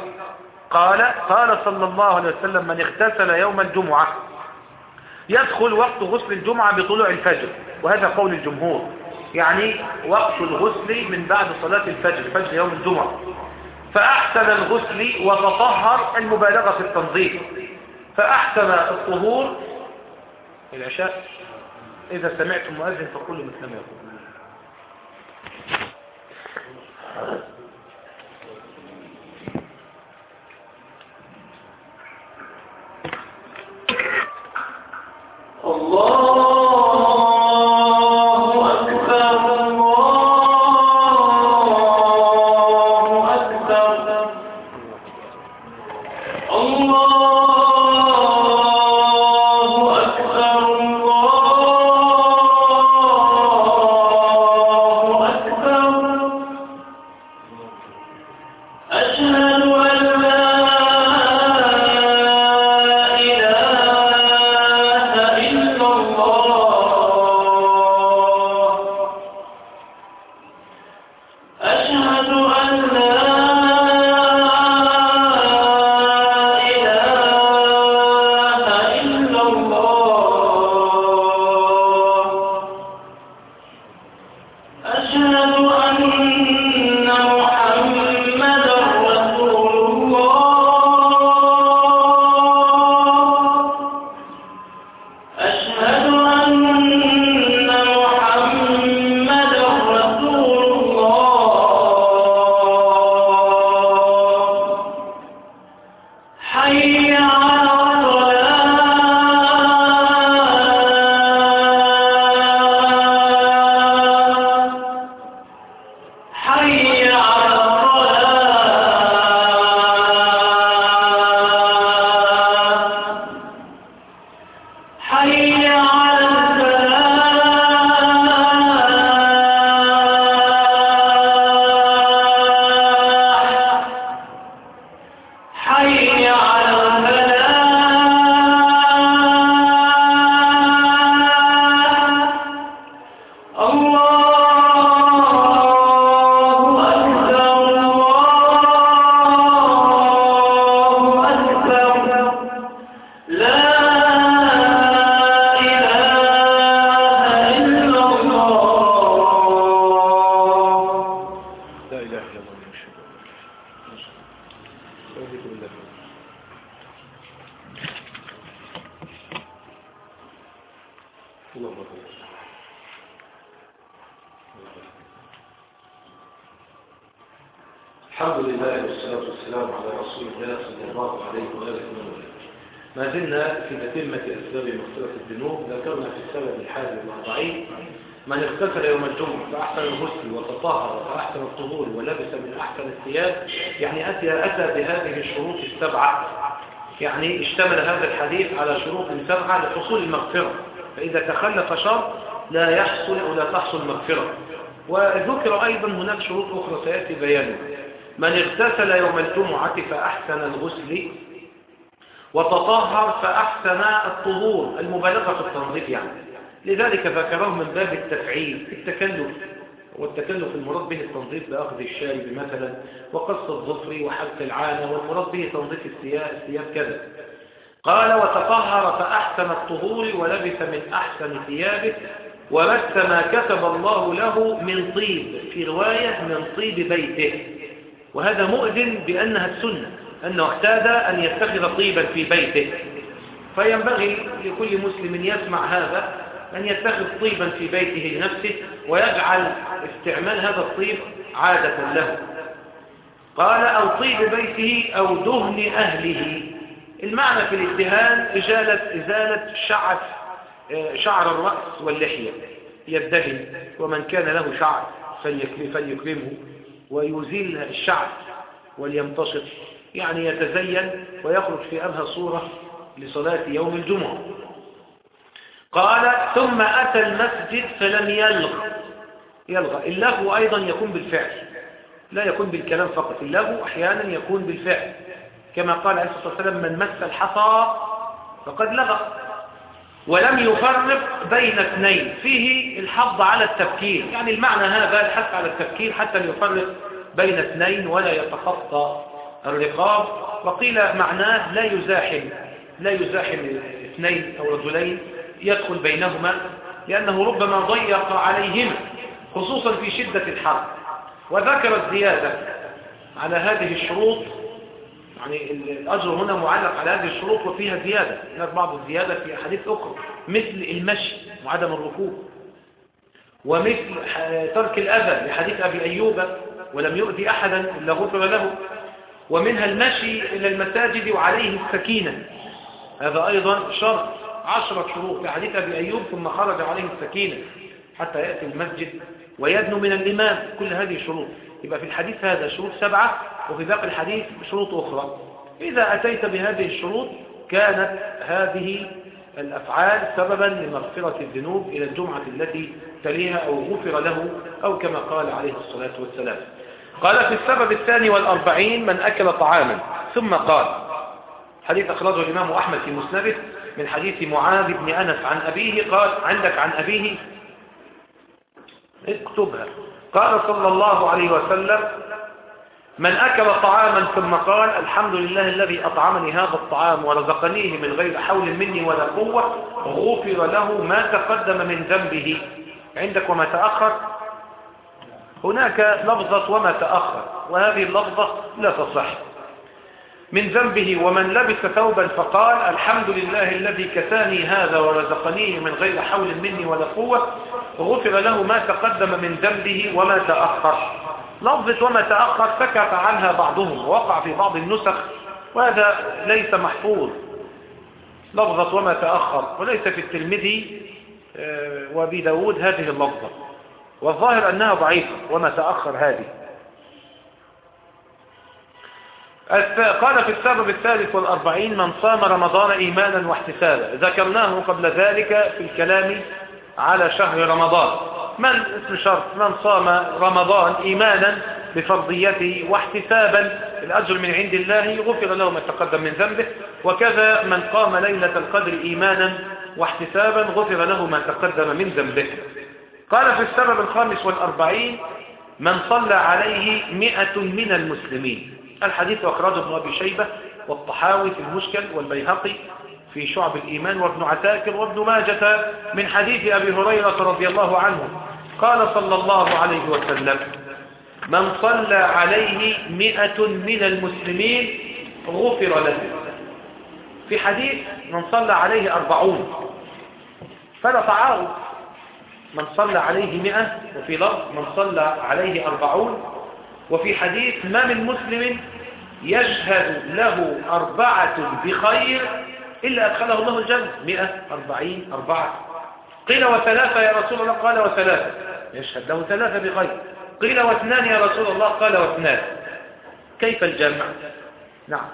قال قال صلى الله عليه وسلم من اغتسل يوم الجمعة يدخل وقت غسل الجمعة بطلوع الفجر. وهذا قول الجمهور. يعني وقت الغسل من بعد صلاة الفجر فجر يوم الجمعة. فأحسن الغسل وتطهر المبالغة في التنظيف. فأحسن الطهور. العشاء إذا سمعتم مؤذن فقولوا مثل ما يقول. من اغتسل يوم الجمعة فأحسن الغسل وتطهر فأحسن الطهور المبالغة في التنظيف يعني. لذلك ذكره من باب التفعيل التكلف. والتكلف المراد به التنظيف بأخذ الشارب مثلا وقص الظفر وحلق العانة والمراد به تنظيف الثياب كذا. قال وتطهر فأحسن الطهور ولبس من أحسن ثيابه ومس ما كتب الله له من طيب في رواية من طيب بيته. وهذا مؤذن بأنها السنة أنه احتاج أن يتخذ طيبا في بيته. فينبغي لكل مسلم يسمع هذا أن يتخذ طيبا في بيته لنفسه ويجعل استعمال هذا الطيب عادة له. قال أو طيب بيته أو دهن أهله. المعنى في الاتهان إزالة, إزالة شعر, شعر الرأس واللحية. يدهن ومن كان له شعر فليكرمه ويزيل الشعب وليمتصر يعني يتزين ويخرج في أبهى صورة لصلاة يوم الجمعة. قال ثم أتى المسجد فلم يلغ. يلغى. اللغو أيضا يكون بالفعل. لا يكون بالكلام فقط. اللغو أحيانا يكون بالفعل. كما قال عليه الصلاة والسلام من مس الحصى فقد لغى. ولم يفرق بين اثنين فيه الحظ على التفكير. يعني المعنى هذا الحث على التفكير حتى يفرق بين اثنين ولا يتخطى الرقاب. وقيل معناه لا يزاحم لا يزاحم اثنين أو رجلين يدخل بينهما لأنه ربما ضيق عليهما خصوصا في شدة الحرب. وذكر الزيادة على هذه الشروط يعني الأجر هنا معلق على هذه الشروط وفيها زيادة. هناك بعض الزيادة في أحاديث أخرى. مثل المشي وعدم الركوب. ومثل ترك الأذى لحديث أبي أيوب ولم يؤذي أحدا إلا غفر له. ومنها المشي إلى المساجد وعليه السكينة. هذا أيضا شرط. عشرة شروط في حديث أبي أيوب ثم خرج عليه السكينة حتى يأتي المسجد ويدنو من الإمام. كل هذه الشروط يبقى في الحديث هذا شروط سبعة. وفي باقي الحديث شروط أخرى. إذا أتيت بهذه الشروط كانت هذه الأفعال سببا لمغفرة الذنوب إلى الجمعة التي تليها أو غفر له أو كما قال عليه الصلاة والسلام. قال في السبب الثاني والأربعين من أكل طعاما. ثم قال حديث أخرجه الإمام أحمد في مسنده من حديث معاذ بن أنس عن أبيه قال عندك عن أبيه؟ اكتبها. قال صلى الله عليه وسلم من أكل طعاما ثم قال الحمد لله الذي أطعمني هذا الطعام ورزقنيه من غير حول مني ولا قوة غفر له ما تقدم من ذنبه. عندك وما تأخر؟ هناك لفظة وما تأخر وهذه اللفظة لا تصح. من ذنبه ومن لبس ثوبا فقال الحمد لله الذي كساني هذا ورزقنيه من غير حول مني ولا قوة غفر له ما تقدم من ذنبه وما تأخر. لفظة وما تأخر سكت عنها بعضهم ووقع في بعض النسخ وهذا ليس محفوظ. لفظة وما تأخر وليس في التلمذي آه، وأبي داود هذه اللفظة. والظاهر أنها ضعيفة وما تأخر هذه. قال في السبب الثالث والأربعين من صام رمضان إيمانا واحتسابا. ذكرناه قبل ذلك في الكلام على شهر رمضان. من اسم شرط؟ من صام رمضان إيمانا بفرضيته واحتسابا الأجر من عند الله غفر له ما تقدم من ذنبه. وكذا من قام ليلة القدر إيمانا واحتسابا غفر له ما تقدم من ذنبه. قال في السبب الخامس والأربعين من صلى عليه مئة من المسلمين. الحديث أخرجه ابن أبي شيبة والطحاوي في المشكل والبيهقي في شعب الإيمان وابن عتاكر وابن ماجة من حديث أبي هريرة رضي الله عنه. قال صلى الله عليه وسلم من صلى عليه مئة من المسلمين غفر له. في حديث من صلى عليه أربعون. فلا تعارض من صلى عليه مئة وفي لفظ من صلى عليه أربعون. وفي حديث ما من مسلم يشهد له أربعة بخير إلا أدخله الله الجنة. مئة أربعين أربعة. قيل وثلاثة يا رسول الله. قال وثلاثة. يشهد له ثلاثة بخير قيل واثنان يا رسول الله. قال واثنان. كيف الجمع؟ نعم.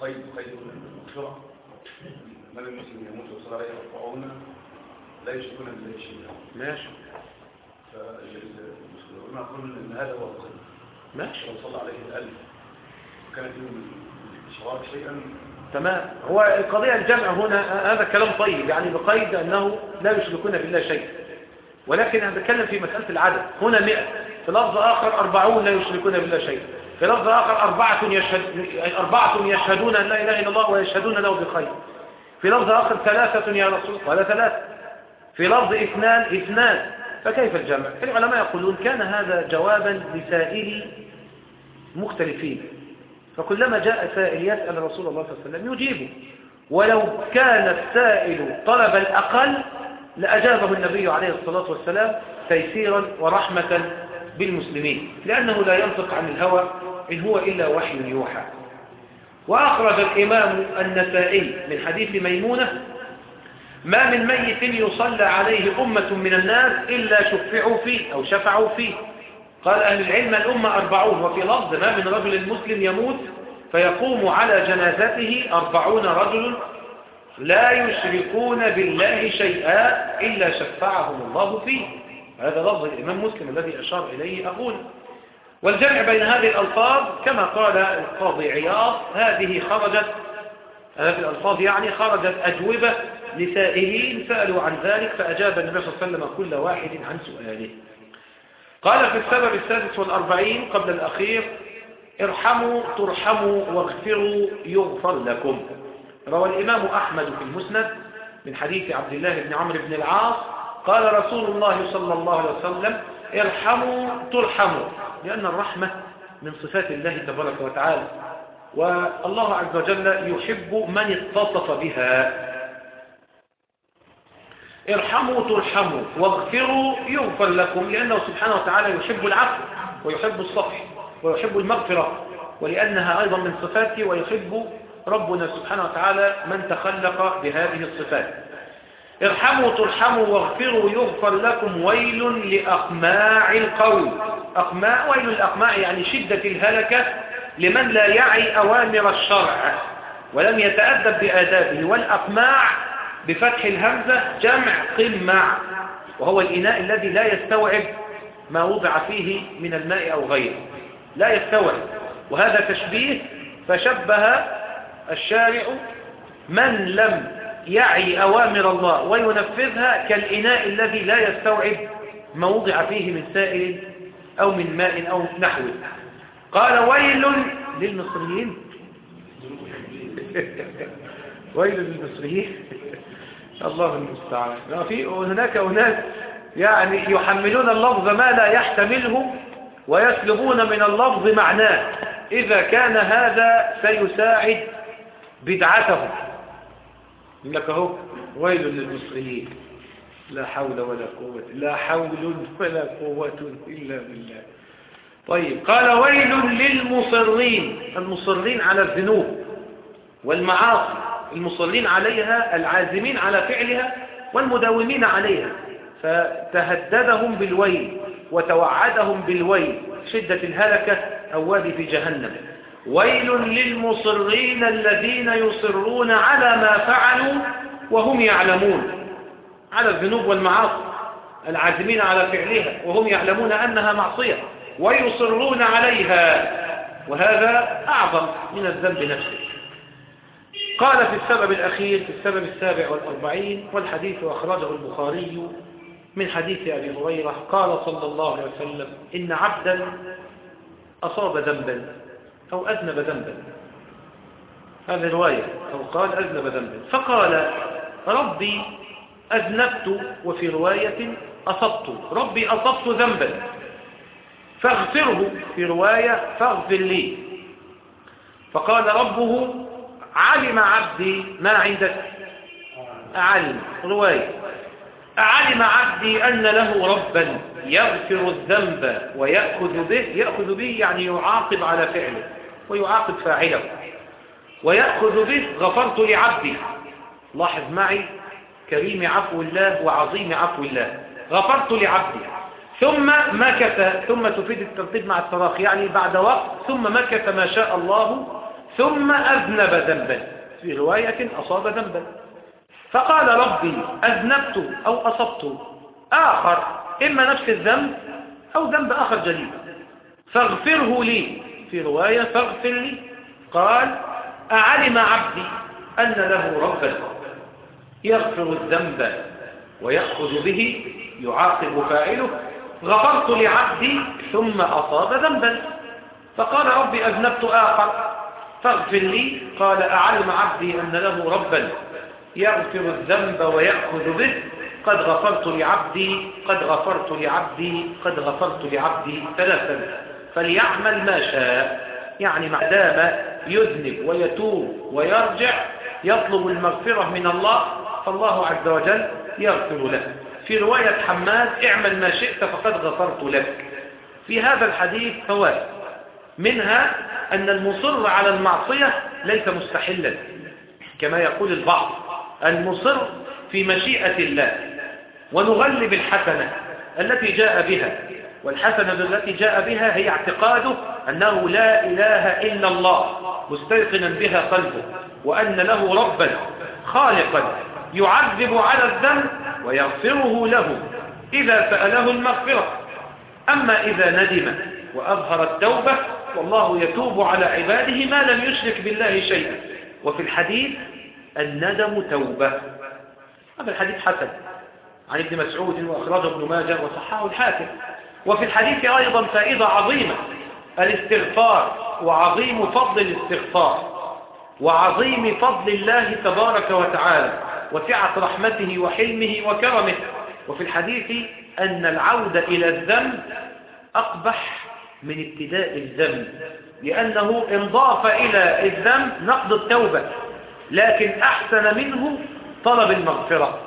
قيد قيد المغفرة من المسلم يموت وصلى عليه أربعون لا يشركون بالله شيئا ماشي فالمسلمون يقولون إن هذا هو القيد. ماشي. لو صلى عليه الألف. تمام. هو القضية الجمع هنا هذا كلام طيب يعني بقيد أنه لا يشركون بالله شيء. ولكن أنا بتكلم في مسألة العدد. هنا مئة. في لفظ آخر أربعون لا يشركون بالله شيء. في لفظ آخر أربعة, يشهد أربعة يشهدون أن لا إله إلا الله ويشهدون له بخير. في لفظ آخر ثلاثة يا رسول قال ثلاثة. في لفظ اثنان اثنان. فكيف الجمع؟ العلماء يقولون كان هذا جوابا لسائل مختلفين. فكلما جاء سائل يسأل رسول الله صلى الله عليه وسلم يجيبه ولو كان السائل طلب الأقل لأجابه النبي عليه الصلاة والسلام تيسيرا ورحمة بالمسلمين لأنه لا ينطق عن الهوى إن هو إلا وحي يوحى. وأخرج الإمام النسائي من حديث ميمونة ما من ميت يصلى عليه أمة من الناس إلا شفعوا فيه أو شفعوا فيه. قال أهل العلم الأمة أربعون وفي لفظ ما من رجل مسلم يموت فيقوم على جنازته أربعون رجل لا يشركون بالله شيئا إلا شفعهم الله فيه. هذا لفظ الإمام مسلم الذي أشار إليه أقول. والجمع بين هذه الألفاظ كما قال القاضي عياض هذه خرجت هذه الألفاظ يعني خرجت أجوبة لسائلين سألوا عن ذلك فأجاب النبي صلى الله عليه وسلم كل واحد عن سؤاله. قال في السبب السادس والأربعين قبل الأخير ارحموا ترحموا واغفروا يغفر لكم. روى الإمام أحمد في المسند من حديث عبد الله بن عمرو بن العاص قال رسول الله صلى الله عليه وسلم ارحموا ترحموا لأن الرحمة من صفات الله تبارك وتعالى. والله عز وجل يحب من اتصف بها. ارحموا ترحموا واغفروا يغفر لكم لأنه سبحانه وتعالى يحب العفو ويحب الصفح ويحب المغفرة ولأنها أيضا من صفاته ويحب ربنا سبحانه وتعالى من تخلق بهذه الصفات. ارحموا ترحموا واغفروا يغفر لكم ويل لأقماع القوم. أقماع ويل الأقماع يعني شدة الهلكة لمن لا يعي أوامر الشرع ولم يتأدب بآدابه والأقماع بفتح الهمزة جمع قمع وهو الإناء الذي لا يستوعب ما وضع فيه من الماء أو غيره. لا يستوعب. وهذا تشبيه فشبه الشارع من لم يعي أوامر الله وينفذها كالإناء الذي لا يستوعب ما وضع فيه من سائل أو من ماء أو نحوه. قال ويل للمصريين. *laughs* ويل للمصريين. الله المستعان. في هناك أناس يعني يحملون اللفظ ما لا يحتمله ويسلبون من اللفظ معناه. إذا كان هذا سيساعد بدعتهم لك اهو ويل للمصريين لا حول ولا قوة لا حول ولا قوة إلا بالله. طيب قال ويل للمصرين. المصرين على الذنوب والمعاصي. المصرين عليها العازمين على فعلها والمداومين عليها. فتهددهم بالويل وتوعدهم بالويل. شدة الهلكة أواد في جهنم. ويل للمصرين الذين يصرون على ما فعلوا وهم يعلمون. على الذنوب والمعاصي. العازمين على فعلها وهم يعلمون أنها معصية. ويصرون عليها. وهذا أعظم من الذنب نفسه. قال في السبب الأخير في السبب السابع والأربعين والحديث أخرجه البخاري من حديث أبي هريرة قال صلى الله عليه وسلم إن عبدا أصاب ذنبا أو أذنب ذنبا. هذه رواية أو قال أذنب ذنبا. فقال ربي أذنبت وفي رواية أصبت. ربي أصبت ذنبا. فاغفره في رواية فاغفر لي. فقال ربه علم عبدي ما عندك؟ أعلم. رواية أعلم عبدي أن له ربا يغفر الذنب ويأخذ به يأخذ به يعني يعاقب على فعله ويعاقب فاعله. ويأخذ به غفرت لعبدي. لاحظ معي كريم عفو الله وعظيم عفو الله. غفرت لعبدي. ثم مكث ثم تفيد الترتيب مع التراخ يعني بعد وقت ثم مكث ما شاء الله ثم أذنب ذنبا. في رواية أصاب ذنبا. فقال ربي أذنبت أو أصبت؟ آخر إما نفس الذنب أو ذنب آخر جديد فاغفره لي. في رواية فاغفر لي. قال أعلم عبدي أن له ربا يغفر الذنب ويأخذ به يعاقب فاعله. غفرت لعبدي ثم أصاب ذنبا. فقال ربي أذنبت آخر. فاغفر لي. قال أعلم عبدي أن له ربا يغفر الذنب ويأخذ به. قد غفرت لعبدي قد غفرت لعبدي قد غفرت لعبدي ثلاثا. فليعمل ما شاء. يعني ما دام يذنب ويتوب ويرجع يطلب المغفرة من الله فالله عز وجل يغفر له. في رواية حماد اعمل ما شئت فقد غفرت لك. في هذا الحديث فوائد. منها أن المصر على المعصية ليس مستحلا كما يقول البعض المصر في مشيئة الله ونغلب الحسنة التي جاء بها والحسنة التي جاء بها هي اعتقاده أنه لا إله إلا الله مستيقنا بها قلبه وأن له ربا خالقا يعذب على الذنب ويغفره له إذا سأله المغفرة. أما إذا ندم وأظهر التوبة والله يتوب على عباده ما لم يشرك بالله شيئا. وفي الحديث الندم توبة. هذا الحديث حسن. عن ابن مسعود وأخرجه ابن ماجه وصححه الحاكم. وفي الحديث أيضا فائدة عظيمة. الاستغفار وعظيم فضل الاستغفار. وعظيم فضل الله تبارك وتعالى. وسعة رحمته وحلمه وكرمه. وفي الحديث أن العودة إلى الذنب أقبح من ابتداء الذنب لأنه انضاف إلى الذنب نقض التوبة لكن أحسن منه طلب المغفرة.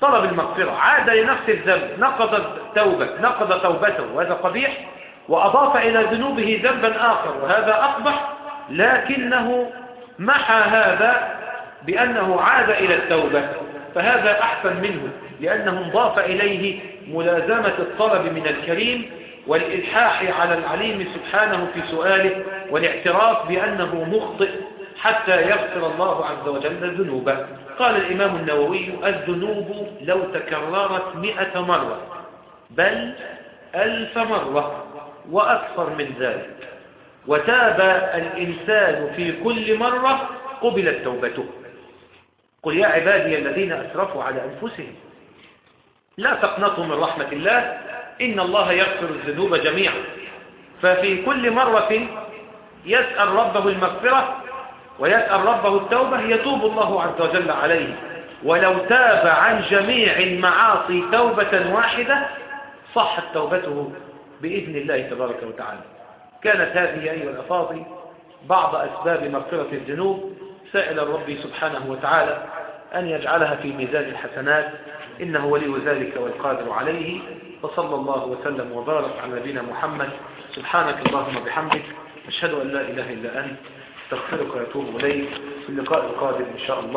طلب المغفرة عاد لنفس الذنب نقض التوبة نقض توبته وهذا قبيح وأضاف إلى ذنوبه ذنبا آخر وهذا أقبح لكنه محى هذا بأنه عاد إلى التوبة. فهذا أحسن منه لأنه انضاف إليه ملازمة الطلب من الكريم والإلحاح على العليم سبحانه في سؤاله والاعتراف بأنه مخطئ حتى يغفر الله عز وجل ذنوبه. قال الإمام النووي الذنوب لو تكررت مئة مرة بل ألف مرة وأكثر من ذلك. وتاب الإنسان في كل مرة قبلت توبته. قل يا عبادي الذين أسرفوا على أنفسهم لا تقنطوا من رحمة الله إن الله يغفر الذنوب جميعا. ففي كل مرة يسأل ربه المغفرة ويسأل ربه التوبة يتوب الله عز وجل عليه. ولو تاب عن جميع المعاصي توبة واحدة صحت توبته بإذن الله تبارك وتعالى. كانت هذه أيها الأفاضل بعض أسباب مغفرة الذنوب. سائل الرب سبحانه وتعالى أن يجعلها في ميزان الحسنات. إنه ولي ذلك والقادر عليه. وصلى الله وسلم وبارك على نبينا محمد. سبحانك اللهم وبحمدك أشهد أن لا إله إلا أنت أستغفرك وأتوب إليك. في اللقاء القادم إن شاء الله.